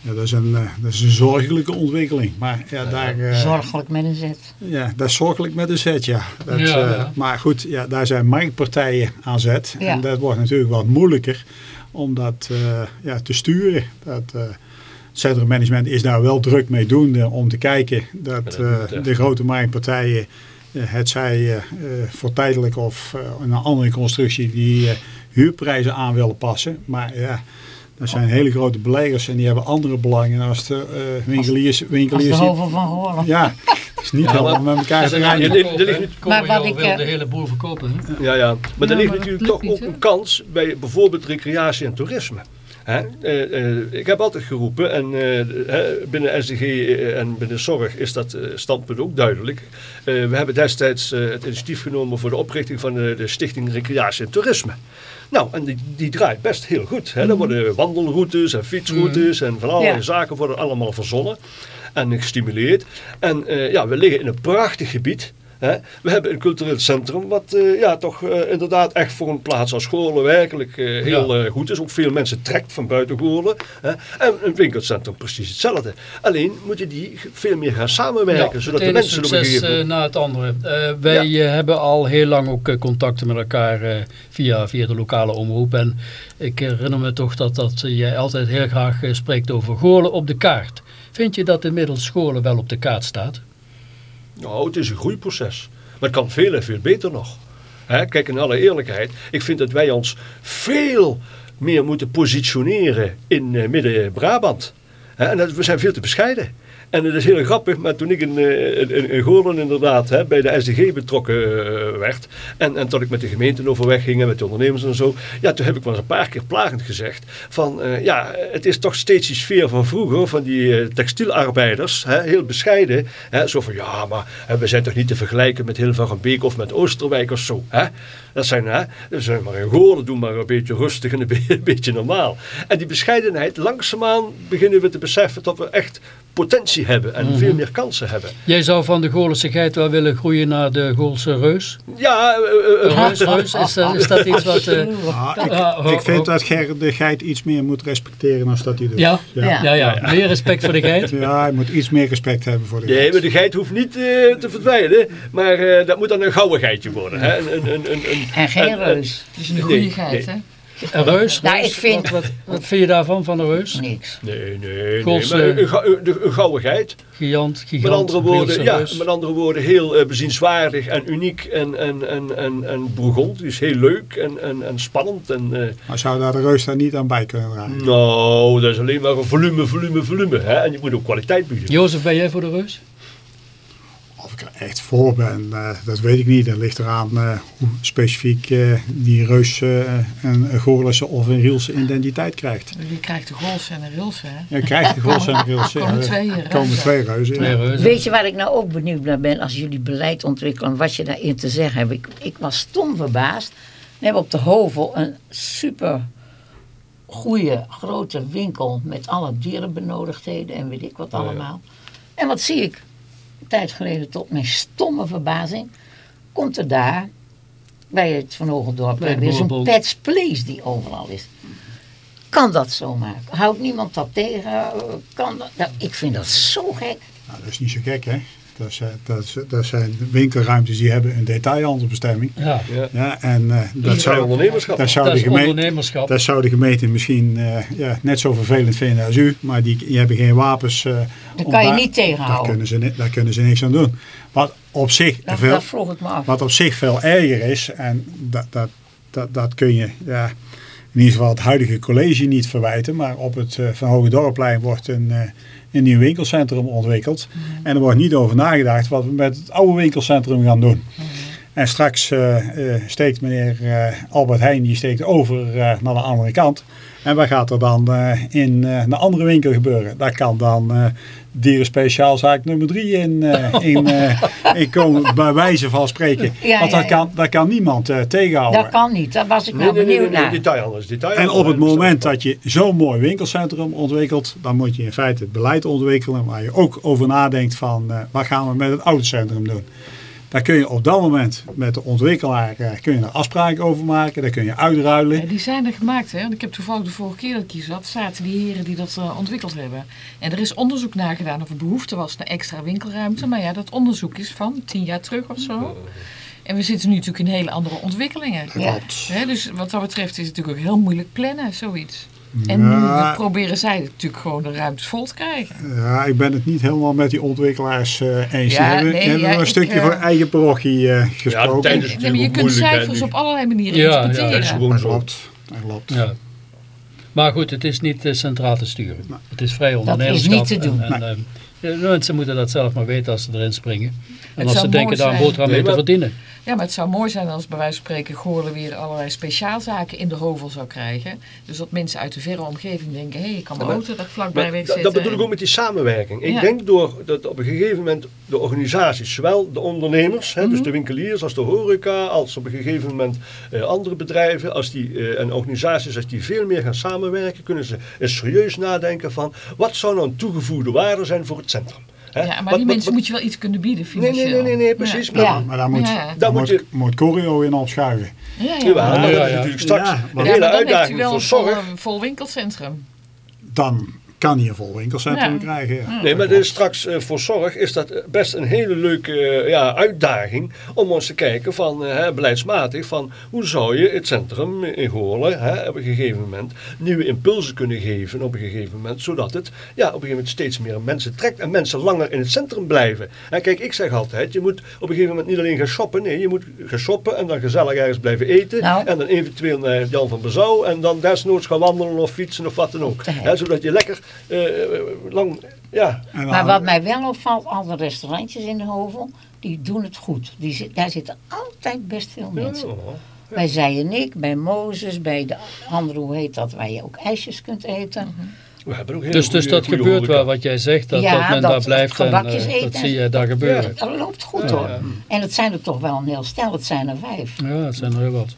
Ja, dat, is een, eh, dat is een zorgelijke ontwikkeling. Maar ja, daar, eh, Zorgelijk met een Z. Ja, dat is zorgelijk met een zet, ja. Dat, Ja, eh, ja. Maar goed, ja, daar zijn marktpartijen aan zet. Ja. En dat wordt natuurlijk wat moeilijker om dat eh, ja, te sturen. Dat, eh, centrummanagement is daar wel druk mee doende om te kijken dat dat eh, de grote marktpartijen, eh, het zij eh, voor tijdelijk of een andere constructie, die eh, huurprijzen aan willen passen. Maar ja, dat zijn hele grote beleggers en die hebben andere belangen als de eh, winkeliers. Als de winkeliers van Goorlen. ja, het is niet Ja, helemaal met elkaar te er niet- Maar wat ik, wil eh, de hele boel verkopen. Ja, ja. Maar er ligt maar natuurlijk toch ook een kans bij bijvoorbeeld recreatie en toerisme. Hè? Eh, eh, ik heb altijd geroepen, en eh, binnen SDG en binnen zorg is dat standpunt ook duidelijk. We hebben destijds het initiatief genomen voor de oprichting van de, de Stichting Recreatie en Toerisme. Nou, en die, die draait best heel goed. Hè? Er worden wandelroutes en fietsroutes en van allerlei Ja. zaken worden allemaal verzonnen en gestimuleerd. En ja, we liggen in een prachtig gebied. Hè. We hebben een cultureel centrum wat eh, ja, toch eh, inderdaad echt voor een plaats als Goorlen werkelijk eh, heel goed is. Ook veel mensen trekt van buiten Goorlen. En een winkelcentrum precies hetzelfde. Alleen moeten die veel meer gaan samenwerken. zodat de mensen op een gegeven na het andere. Wij hebben al heel lang ook contacten met elkaar via, via de lokale omroep. En ik herinner me toch dat, dat jij altijd heel graag spreekt over Goorlen op de kaart. Vind je dat inmiddels Goorlen wel op de kaart staat? Nou, het is een groeiproces. Maar het kan veel en veel beter nog. Kijk, in alle eerlijkheid. Ik vind dat wij ons veel meer moeten positioneren in eh, Midden-Brabant. En dat, we zijn veel te bescheiden. En het is heel grappig, maar toen ik in, eh, in, in, inderdaad hè, bij de SDG betrokken eh, werd. En, en tot ik met de gemeenten overweg ging en met de ondernemers en zo. Ja, toen heb ik wel eens een paar keer plagend gezegd. Van eh, ja, het is toch steeds die sfeer van vroeger. Van die textielarbeiders. Hè, heel bescheiden. Hè, zo van ja, maar we zijn toch niet te vergelijken met Hilvarenbeek of met Oosterwijk of zo. Hè? Dat zijn, hè, dat zijn maar in Goorlen, doen maar een beetje rustig en een, een beetje normaal. En die bescheidenheid, langzaamaan beginnen we te beseffen dat we echt potentie hebben en veel meer kansen hebben. Jij zou van de Goorlense geit wel willen groeien naar de Goorlse reus. Ja, eh, Reus, reus, is, dat- is dat iets wat... ik, vind dat Ger de geit iets meer moet respecteren dan dat hij doet. ja? Ja. Ja, ja, meer respect voor de geit. Ja, hij moet iets meer respect hebben voor de Nee, geit. maar de geit hoeft niet eh, te verdwijnen, maar eh, dat moet dan een gouden geitje worden. Hè? Een, een, een, een, een, En geen en- en- reus. Het is een goede Nee, geit, nee. hè? Een reus? Nou, reus, ik vind- Wat, wat, wat vind je daarvan, van een reus? Niks. Nee, nee, nee. Maar eh, een, een gouden geit. Gigant, Met gigant, andere, woorden, ja, reus. met andere woorden, heel eh, bezienswaardig en uniek en, en, en, en, en bourgond. Dus heel leuk en, en, en spannend. En, eh, Maar zou daar de reus daar niet aan bij kunnen dragen? nou, dat is alleen maar een volume, volume, volume. Hè? En je moet ook kwaliteit bieden. Jozef, ben jij voor de reus? Ik er echt voor ben, eh, dat weet ik niet. Dat ligt eraan eh, hoe specifiek eh, die reus eh, een, Goorlense of een Rielse identiteit krijgt. Die krijgt de Gols en de Rilse, hè? Je krijgt de Goorlense en de Rielse. Komen ja, twee er reuzen. komen twee reuzen. ja. Twee reuzen. Weet je waar ik nou ook benieuwd naar ben als jullie beleid ontwikkelen, wat je daarin te zeggen hebt? Ik, ik was stom verbaasd. We hebben op de Hovel een super goede grote winkel met alle dierenbenodigdheden en weet ik wat Oh, ja. allemaal. En wat zie ik? Tijd geleden tot mijn stomme verbazing komt er daar bij het Van Hogendorp Bij weer zo'n. Pets Place die overal is. Kan dat zomaar? Houdt niemand dat tegen? Kan dat? Nou, ik vind dat zo gek. Nou, dat is niet zo gek, hè. Dat zijn, dat, zijn winkelruimtes die hebben een detailhandelsbestemming. Ja, Ja, en eh, dat, zou, ondernemerschap. dat, zou dat de is gemeente, ondernemerschap. dat zou de gemeente misschien eh, ja, net zo vervelend vinden als u. Maar die, die hebben geen wapens. eh, Dat kan je daar- niet Daar tegenhouden. kunnen, ze, daar kunnen ze niks aan doen. Wat op zich Dat, veel, dat vroeg ik me af. Wat op zich veel erger is, en dat, dat, dat, dat kun je ja, in ieder geval het huidige college niet verwijten, maar op het Van Hoge Dorpplein wordt een, eh, een nieuw winkelcentrum ontwikkeld. En er wordt niet over nagedacht wat we met het oude winkelcentrum gaan doen. En straks eh, eh, steekt meneer eh, Albert Heijn, die steekt over naar de andere kant. En wat gaat er dan in een andere winkel gebeuren? Daar kan dan eh dierenspeciaalzaak nummer drie in, eh, in, eh, in komen, bij wijze van spreken. Ja, Want ja, dat, ja. kan, dat kan niemand eh, tegenhouden. Dat kan niet, daar was ik Nee, nou nee, nee, benieuwd nee, nee, naar. En op het moment dat je zo'n mooi winkelcentrum ontwikkelt, dan moet je in feite het beleid ontwikkelen waar je ook over nadenkt van eh, wat gaan we met het oude centrum doen. Daar kun je op dat moment met de ontwikkelaar eh, kun je er afspraken over maken, daar kun je uitruilen. Ja, die zijn er gemaakt, hè. Want ik heb toevallig de vorige keer dat ik hier zat, zaten die heren die dat eh, ontwikkeld hebben. En er is onderzoek naar gedaan of er behoefte was naar extra winkelruimte. Maar ja, dat onderzoek is van tien jaar terug of zo. En we zitten nu natuurlijk in hele andere ontwikkelingen. Ja. Hè, dus wat dat betreft is het natuurlijk ook heel moeilijk plannen, zoiets. En Ja. nu proberen zij natuurlijk gewoon de ruimtes vol te krijgen. Ja, ik ben het niet helemaal met die ontwikkelaars eh, eens. Ja, hebben, nee, hebben ja, een ik, stukje eh, voor eigen parochie eh, gesproken. is maar je kunt cijfers op allerlei manieren Ja, ja, interpreteren. dat is gewoon dat zo. klopt. Dat klopt. Ja. Maar goed, het is niet centraal te sturen. Het is vrij is ondernemerschap. niet te doen. En, mensen moeten dat zelf maar weten als ze erin springen. En Het als ze denken daar een boterham mee te maar- verdienen. Ja, maar het zou mooi zijn als bij wijze van spreken Goorlen weer allerlei speciaalzaken in de hovel zou krijgen. Dus dat mensen uit de verre omgeving denken, hé, ik kan mijn Maar- auto daar vlakbij weg dat, zitten. dat bedoel ik ook met die samenwerking. Ik Ja. denk door dat op een gegeven moment de organisaties, zowel de ondernemers, hè, Mhm. dus de winkeliers, als de horeca, als op een gegeven moment eh, andere bedrijven, als die, eh, en organisaties, als die veel meer gaan samenwerken, kunnen ze serieus nadenken van wat zou nou een toegevoegde waarde zijn voor het centrum. Hè? Ja, maar Wat- die wat- mensen wat- moet je wel iets kunnen bieden Nee, financieel. nee, nee, nee, nee, precies. Ja. Maar, Ja. Maar daar moet, Ja. Dan moet, je- moet Corio in opschuiven. Ja, ja. Ja, maar dat is natuurlijk straks Ja, een hele uitdaging wel voor vol, zorg. vol winkelcentrum. Dan kan hij een vol winkelcentrum Ja. krijgen. Ja. Nee, maar is straks eh, voor zorg is dat best een hele leuke eh, ja, uitdaging om eens te kijken van eh, hè, beleidsmatig van hoe zou je het centrum in Goorlen hè, op een gegeven moment nieuwe impulsen kunnen geven op een gegeven moment, zodat het ja, op een gegeven moment steeds meer mensen trekt en mensen langer in het centrum blijven. En kijk, ik zeg altijd, je moet op een gegeven moment niet alleen gaan shoppen, nee, je moet gaan shoppen en dan gezellig ergens blijven eten Nou. en dan eventueel naar Jan van Bezouw en dan desnoods gaan wandelen of fietsen of wat dan ook. Hè, zodat je lekker eh, lang, ja, Maar wat mij wel opvalt, alle restaurantjes in de Hovel, die doen het goed. Die, zit- daar zitten altijd best veel mensen. Ja. Bij Zij en ik, bij Mozes, bij de andere, hoe heet dat, waar je ook ijsjes kunt eten. We hebben ook hele Dus, dus dat gebeurt horeca. wel wat jij zegt, dat, Ja, dat men dat daar blijft en eh, eten dat zie je daar gebeuren. Dat loopt goed Ja, hoor. ja. En het zijn er toch wel een heel stel, het zijn er vijf. Ja, dat zijn er heel wat.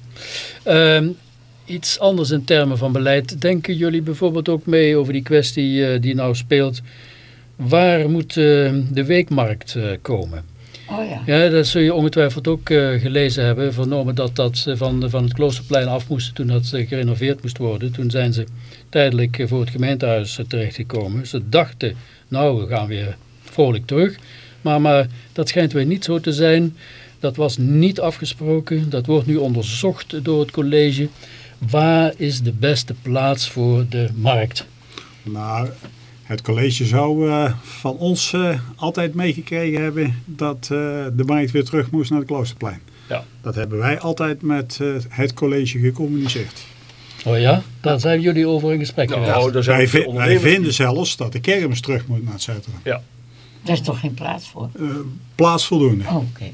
Ehm, iets anders in termen van beleid. Denken jullie bijvoorbeeld ook mee over die kwestie eh, die nou speelt? Waar moet eh, de weekmarkt eh, komen? Oh ja. Ja, dat zul je ongetwijfeld ook gelezen hebben. Vernomen dat dat ze van, van het Kloosterplein af moesten toen dat gerenoveerd moest worden. Toen zijn ze tijdelijk voor het gemeentehuis eh, terechtgekomen. Ze dachten, nou we gaan weer vrolijk terug. Maar, maar dat schijnt weer niet zo te zijn. Dat was niet afgesproken. Dat wordt nu onderzocht door het college. Waar is de beste plaats voor de markt? Nou, het college zou eh, van ons eh, altijd meegekregen hebben dat eh, de markt weer terug moest naar het Kloosterplein. Ja. Dat hebben wij altijd met eh, het college gecommuniceerd. Oh ja, daar zijn jullie over in gesprek Nou, geweest. daar zijn Wij, vi- wij vinden zelfs dat de kermis terug moet naar het centrum. Ja. Daar is toch geen plaats voor? Plaats voldoende. Oh, Oké.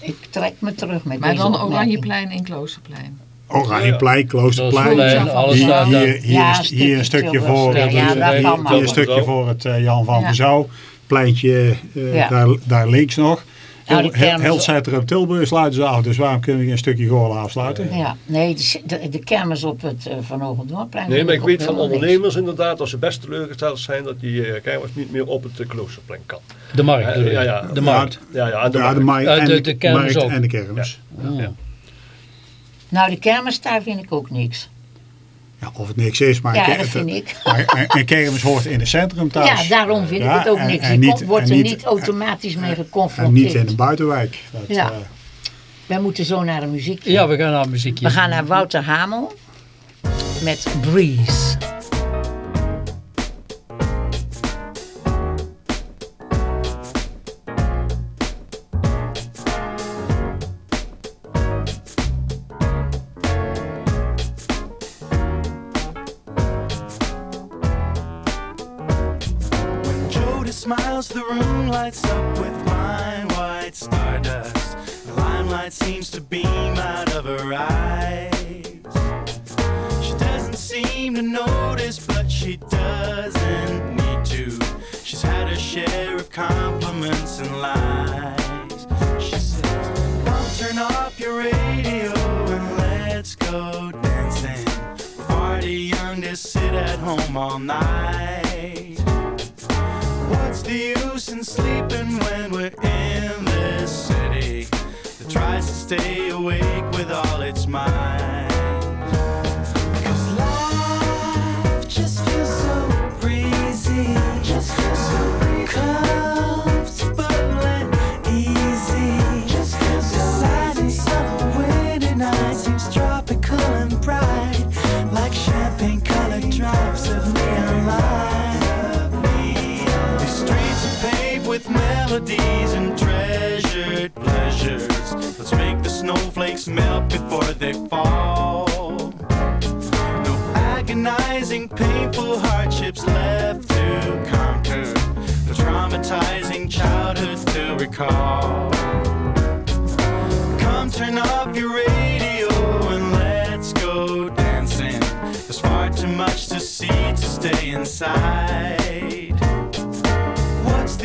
Ik trek me terug met Maar deze dan opmerking. Oranjeplein en Kloosterplein. Oranjeplein, Kloosterplein. Alles Hier, staat hier, hier, Ja, is- hier een stukje voor het, ja, eh, dat hier- kan maar. hier een stukje voor het eh, Jan van Ja. de Zouw. Pleintje eh, daar, daar links nog. Nou, Heldcentrum Tilburg sluiten ze af, dus waarom kunnen we geen stukje Goorlen afsluiten? Ja, nee, de, de, de kermis op het uh, Van Hogendorpplein. Nee, maar ik weet van ondernemers inderdaad, als ze best teleurgesteld zijn, dat die kermis niet meer op het kloosterplein kan. De markt, Ja, ja, ja. De markt. Ja, ja, en de Ja, de, markt. en de kermis markt ook. en de kermis. Oh. Ja. Nou, de kermis, daar vind ik ook niks. Ja, of het niks is, maar, Ja, een, dat vind ik. maar een, een kermis hoort in het centrum thuis. Ja, daarom vind Ja, ik het ook en- niks. en niet- komt- wordt en er niet- niet automatisch mee En geconfronteerd. niet in een buitenwijk. Dat, Ja. eh, Wij moeten zo naar de muziek. Ja, we gaan naar muziekje. We gaan naar Wouter Hamel met Breeze.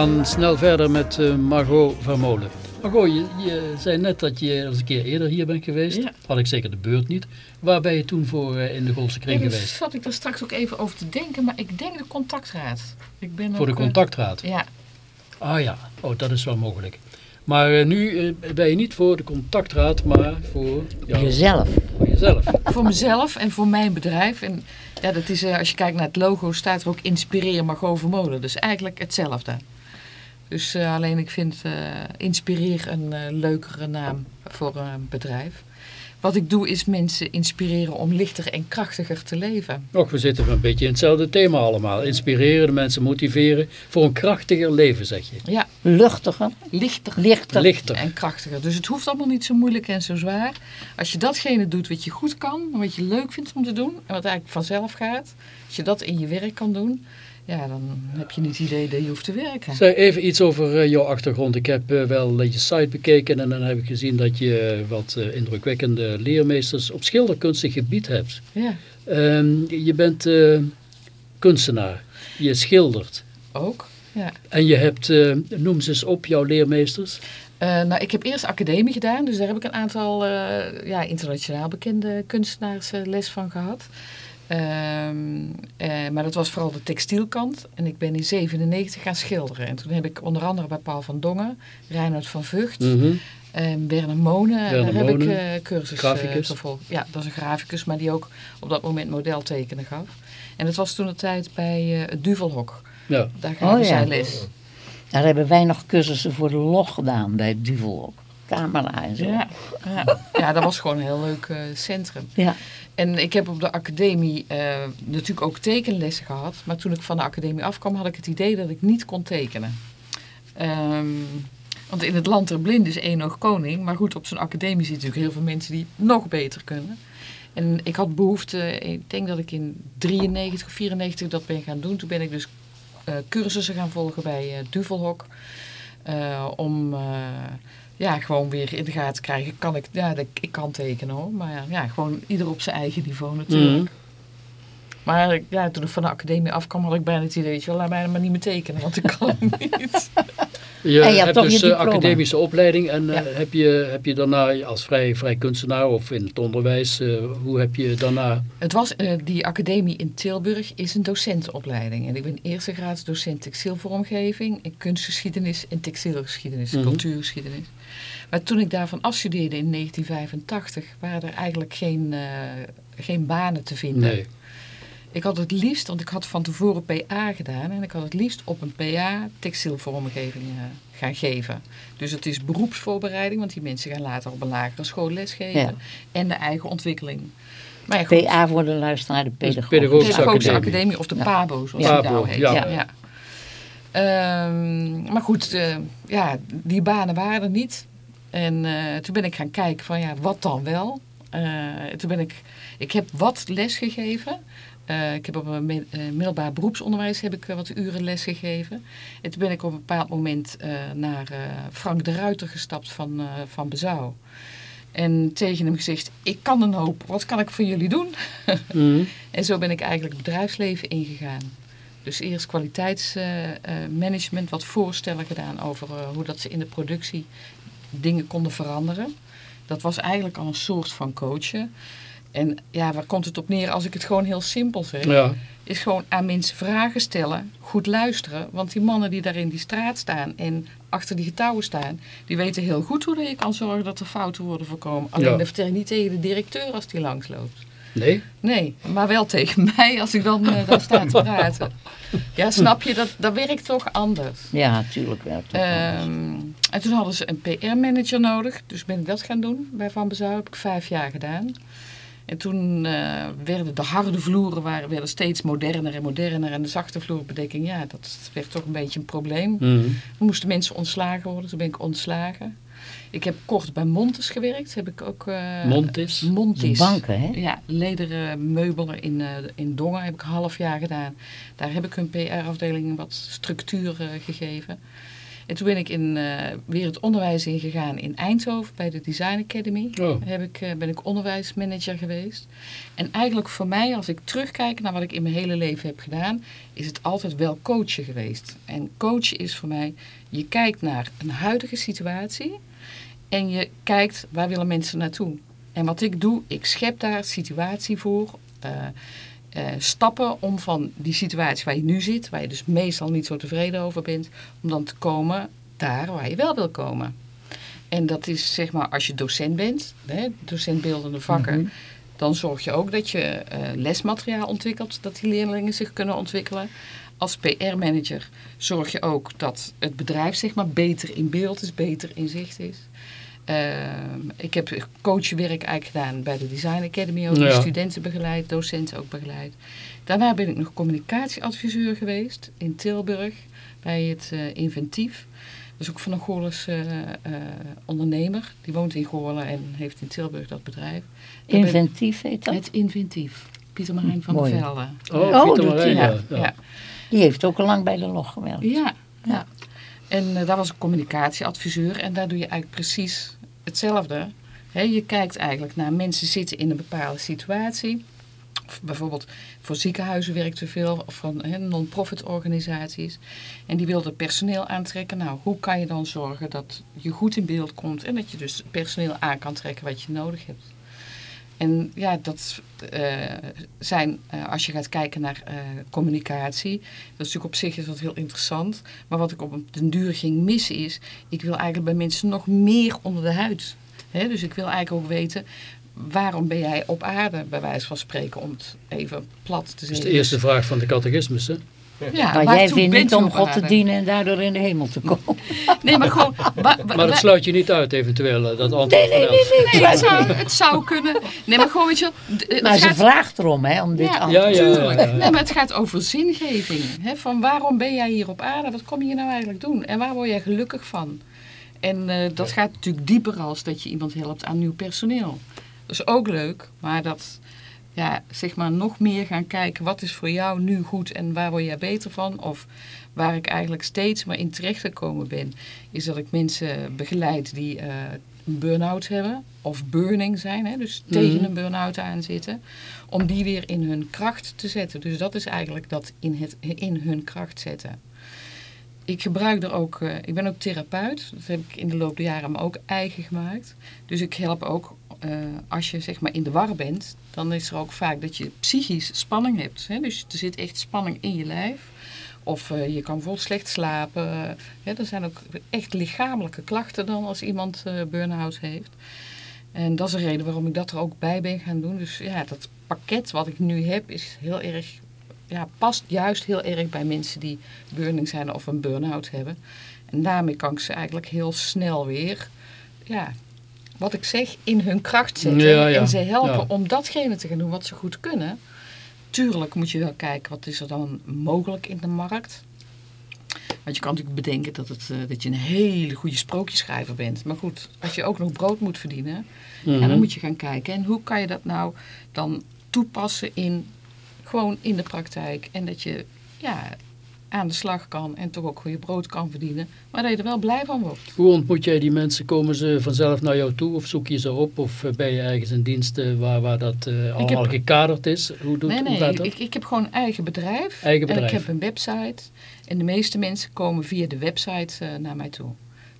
Gaan snel verder met eh, Margot Vermolen. Margot, je, je zei net dat je eens een keer eerder hier bent geweest. Ja. Had ik zeker de beurt niet. Waar ben je toen voor eh, in de Golse Ja, kring daar geweest? zat ik daar straks ook even over te denken, maar ik denk de contactraad. Ik ben Voor de ook, eh, contactraad? ja, Ah ja, oh, dat is wel mogelijk. Maar nu ben je niet voor de contactraad, maar voor, jou- Jezelf. voor jezelf. voor mezelf en voor mijn bedrijf. En ja, dat is, als je kijkt naar het logo, staat er ook inspireer Margot Vermolen. Dus eigenlijk hetzelfde. Dus eh, alleen ik vind eh, inspireer een eh, leukere naam voor een bedrijf. Wat ik doe is mensen inspireren om lichter en krachtiger te leven. Och, we zitten een beetje in hetzelfde thema allemaal. Inspireren, de mensen motiveren voor een krachtiger leven, zeg je. Ja, Luchtiger, lichter lichter. Lichter. en krachtiger. Dus het hoeft allemaal niet zo moeilijk en zo zwaar. Als je datgene doet wat je goed kan, wat je leuk vindt om te doen, en wat eigenlijk vanzelf gaat, als je dat in je werk kan doen, ja, dan heb je niet het idee dat je hoeft te werken. Zeg even iets over eh, jouw achtergrond. Ik heb eh, wel je site bekeken en dan heb ik gezien dat je eh, wat indrukwekkende leermeesters op schilderkunstig gebied hebt. Ja, Ehm, je bent kunstenaar, je schildert ook. Ja. en je hebt, noem ze eens op, jouw leermeesters. Nou, ik heb eerst academie gedaan, dus daar heb ik een aantal ja, internationaal bekende kunstenaars les van gehad. Ehm, eh, maar dat was vooral de textielkant. En ik ben in 97 gaan schilderen. En toen heb ik onder andere bij Paul van Dongen, Reinhard van Vught Mhm. en Werner Monen, Werner daar heb ik Monen, eh, cursus graficus. eh, gevolgd. Ja, dat is een graficus, maar die ook op dat moment modeltekenen gaf. En dat was toen de tijd bij eh, het Duvelhok. Ja. Daar gaven Oh, ja. zij les. Daar hebben wij nog cursussen voor de log gedaan bij het Duvel ook. Camera en zo. Ja, ja. ja, dat was gewoon een heel leuk eh, centrum. Ja. En ik heb op de academie eh, natuurlijk ook tekenlessen gehad. Maar toen ik van de academie afkwam, had ik het idee dat ik niet kon tekenen. Ehm, want in het land der blind is één oog koning. Maar goed, op zo'n academie zie je natuurlijk heel veel mensen die nog beter kunnen. En ik had behoefte, ik denk dat ik in 93 of 94 dat ben gaan doen. Toen ben ik dus eh, cursussen gaan volgen bij Duvelhok. Om ja, gewoon weer in de gaten te krijgen. Kan ik, ja, dat- ik kan tekenen hoor. Maar ja, ja, gewoon ieder op zijn eigen niveau natuurlijk. Mhm. Maar ja, toen ik van de academie afkwam, had ik bijna het idee, weet je wel, laat mij maar niet meer tekenen, want ik kan het niet. Je En je hebt dus je eh, academische opleiding en eh, Ja. heb, je, heb je daarna als vrij, vrij kunstenaar of in het onderwijs, eh, hoe heb je daarna... Het was, eh, die academie in Tilburg is een docentenopleiding. En ik ben eerste graads docent textielvormgeving, en kunstgeschiedenis en textielgeschiedenis, Mhm. cultuurgeschiedenis. Maar toen ik daarvan afstudeerde in 1985, waren er eigenlijk geen, eh, geen banen te vinden. Nee. Ik had het liefst, want ik had van tevoren PA gedaan en ik had het liefst op een PA textielvormgeving eh, gaan geven. Dus het is beroepsvoorbereiding, want die mensen gaan later op een lagere school lesgeven. Ja. En de eigen ontwikkeling. Maar ja, goed, PA voor de luisteraar, de pedagogische, pedagogische Pedagogische academie. academie. of de Ja. PABO, zoals Ja. die nou heet. ja. Ja. Ja. Ehm, maar goed, eh, ja, die banen waren er niet. En eh, toen ben ik gaan kijken van ja, wat dan wel? Eh, toen ben ik, ik heb wat les gegeven. Eh, ik heb op een mi- middelbaar beroepsonderwijs heb ik wat uren les gegeven. En toen ben ik op een bepaald moment naar Frank de Ruiter gestapt van, van Bezouw. En tegen hem gezegd, ik kan een hoop, wat kan ik voor jullie doen? Mhm. En zo ben ik eigenlijk het bedrijfsleven ingegaan. Dus eerst kwaliteitsmanagement, wat voorstellen gedaan over hoe dat ze in de productie dingen konden veranderen. Dat was eigenlijk al een soort van coachen. En ja, waar komt het op neer als ik het gewoon heel simpel zeg? Ja. Is gewoon aan mensen vragen stellen, goed luisteren. Want die mannen die daar in die straat staan en achter die getouwen staan, die weten heel goed hoe je kan zorgen dat er fouten worden voorkomen. Alleen Ja. dat vertel je niet tegen de directeur als die langsloopt. Nee? Nee, maar wel tegen mij als ik dan eh, daar sta te praten. Ja, snap je, dat, dat werkt toch anders. Ja, natuurlijk toch anders. Ehm, en toen hadden ze een PR-manager nodig, dus ben ik dat gaan doen bij Van Bezouw. heb ik vijf jaar gedaan. En toen eh, werden de harde vloeren waren, werden steeds moderner en moderner. En de zachte vloerbedekking, ja, dat werd toch een beetje een probleem. Mhm. Er moesten mensen ontslagen worden, toen ben ik ontslagen. Ik heb kort bij Montes gewerkt, heb ik ook... eh, Montis? Montis. Banken, hè? Ja, lederen meubelen in, eh, in Dongen heb ik een half jaar gedaan. Daar heb ik hun PR-afdeling wat structuur eh, gegeven. En toen ben ik in, eh, weer het onderwijs ingegaan in Eindhoven bij de Design Academy. Oh. Heb ik, eh, ben ik onderwijsmanager geweest. En eigenlijk voor mij, als ik terugkijk naar wat ik in mijn hele leven heb gedaan, is het altijd wel coachen geweest. En coachen is voor mij, je kijkt naar een huidige situatie en je kijkt waar willen mensen naartoe. En wat ik doe, ik schep daar situatie voor. eh, eh, stappen om van die situatie waar je nu zit, waar je dus meestal niet zo tevreden over bent, om dan te komen daar waar je wel wil komen. En dat is zeg maar als je docent bent, hè, docent beeldende vakken, dan zorg je ook dat je eh, lesmateriaal ontwikkelt, dat die leerlingen zich kunnen ontwikkelen. Als PR-manager zorg je ook dat het bedrijf zeg maar beter in beeld is, beter in zicht is. Ehm, ik heb coachwerk eigenlijk gedaan bij de Design Academy, ook Ja. studenten begeleid, docenten ook begeleid. Daarna ben ik nog communicatieadviseur geweest in Tilburg bij het eh, Inventief. Dat is ook van een Goorles eh, eh, ondernemer. Die woont in Goorlen en heeft in Tilburg dat bedrijf. Daar Inventief heet dat? Het Inventief. Pieter Marijn van Mooi. der Velde. Oh, Oh, Pieter Marijn, hij. ja. Ja, ja. ja. Die heeft ook al lang bij de log gewerkt. Ja, ja. En uh, daar was een communicatieadviseur en daar doe je eigenlijk precies hetzelfde. He, je kijkt eigenlijk naar mensen zitten in een bepaalde situatie. Of bijvoorbeeld voor ziekenhuizen werkt te veel, of van non-profit organisaties. En die wilden personeel aantrekken. Nou, hoe kan je dan zorgen dat je goed in beeld komt en dat je dus personeel aan kan trekken wat je nodig hebt? En ja, dat uh, zijn, uh, als je gaat kijken naar uh, communicatie, dat is natuurlijk op zich is dat heel interessant. Maar wat ik op den duur ging missen is, ik wil eigenlijk bij mensen nog meer onder de huid. He, dus ik wil eigenlijk ook weten, waarom ben jij op aarde, bij wijze van spreken, om het even plat te zeggen. Dat is de eerste vraag van de catechismus, hè? Ja, maar jij vindt niet om God te dienen en daardoor in de hemel te komen. Nee, maar gewoon... maar dat sluit je niet uit eventueel, dat antwoord nee, nee, nee, nee, nee het, zou, het zou kunnen. Nee, maar gewoon, weet je Maar ze gaat... vraagt erom, hè, om dit ja, antwoord ja, ja, ja, ja, Nee, maar het gaat over zingeving. Hè, van waarom ben jij hier op aarde? Wat kom je nou eigenlijk doen? En waar word jij gelukkig van? En uh, dat gaat natuurlijk dieper als dat je iemand helpt aan nieuw personeel. Dat is ook leuk, maar dat ja, zeg maar nog meer gaan kijken wat is voor jou nu goed en waar word jij beter van. Of waar ik eigenlijk steeds maar in terecht gekomen ben, is dat ik mensen begeleid die uh, een burn-out hebben of burning zijn, hè, dus mm -hmm. tegen een burn-out aan zitten, om die weer in hun kracht te zetten. Dus dat is eigenlijk dat in, het, in hun kracht zetten. Ik gebruik er ook, uh, ik ben ook therapeut, dat heb ik in de loop der jaren me ook eigen gemaakt. Dus ik help ook uh, als je zeg maar in de war bent, dan is er ook vaak dat je psychisch spanning hebt. Hè? Dus er zit echt spanning in je lijf. Of uh, je kan bijvoorbeeld slecht slapen. Ja, er zijn ook echt lichamelijke klachten dan als iemand uh, burn-out heeft. En dat is de reden waarom ik dat er ook bij ben gaan doen. Dus ja, dat pakket wat ik nu heb is heel erg, ja, past juist heel erg bij mensen die burning zijn of een burn-out hebben. En daarmee kan ik ze eigenlijk heel snel weer ja, wat ik zeg, in hun kracht zetten. Ja, ja. En ze helpen om datgene te gaan doen wat ze goed kunnen. Tuurlijk moet je wel kijken, wat is er dan mogelijk in de markt? Want je kan natuurlijk bedenken dat, het, eh, dat je een hele goede sprookjeschrijver bent. Maar goed, als je ook nog brood moet verdienen, ja, Mhm. dan moet je gaan kijken. En hoe kan je dat nou dan toepassen in, gewoon in de praktijk? En dat je ja, aan de slag kan en toch ook goede brood kan verdienen. Maar dat je er wel blij van wordt. Hoe ontmoet jij die mensen? Komen ze vanzelf naar jou toe of zoek je ze op? Of eh, ben je ergens in diensten waar, waar dat eh, allemaal heb- gekaderd is? Hoe, doet, Nee, hoe nee, gaat dat? ik, ik heb gewoon een eigen bedrijf. Eigen En ik bedrijf. heb een website. En de meeste mensen komen via de website eh, naar mij toe.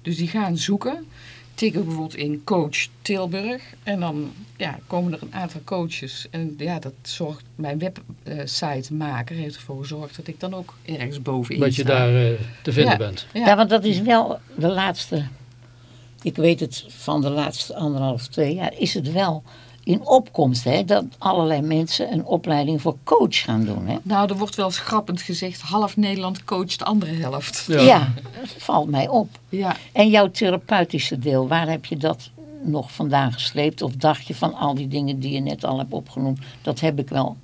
Dus die gaan zoeken. Tikken bijvoorbeeld in coach Tilburg. En dan ja, komen er een aantal coaches. En ja, dat zorgt, mijn website maker heeft ervoor gezorgd dat ik dan ook ergens bovenin dat je sta. daar eh, te vinden Ja. bent. Ja. Ja, want dat is wel de laatste, ik weet het van de laatste anderhalf, twee jaar, is het wel in opkomst. Hè, dat allerlei mensen een opleiding voor coach gaan doen. Hè. Nou, er wordt wel eens grappend gezegd, half Nederland coacht de andere helft. Ja. Ja. dat valt mij op. Ja, En jouw therapeutische deel, waar heb je dat nog vandaan gesleept? Of dacht je van al die dingen die je net al hebt opgenoemd, dat heb ik wel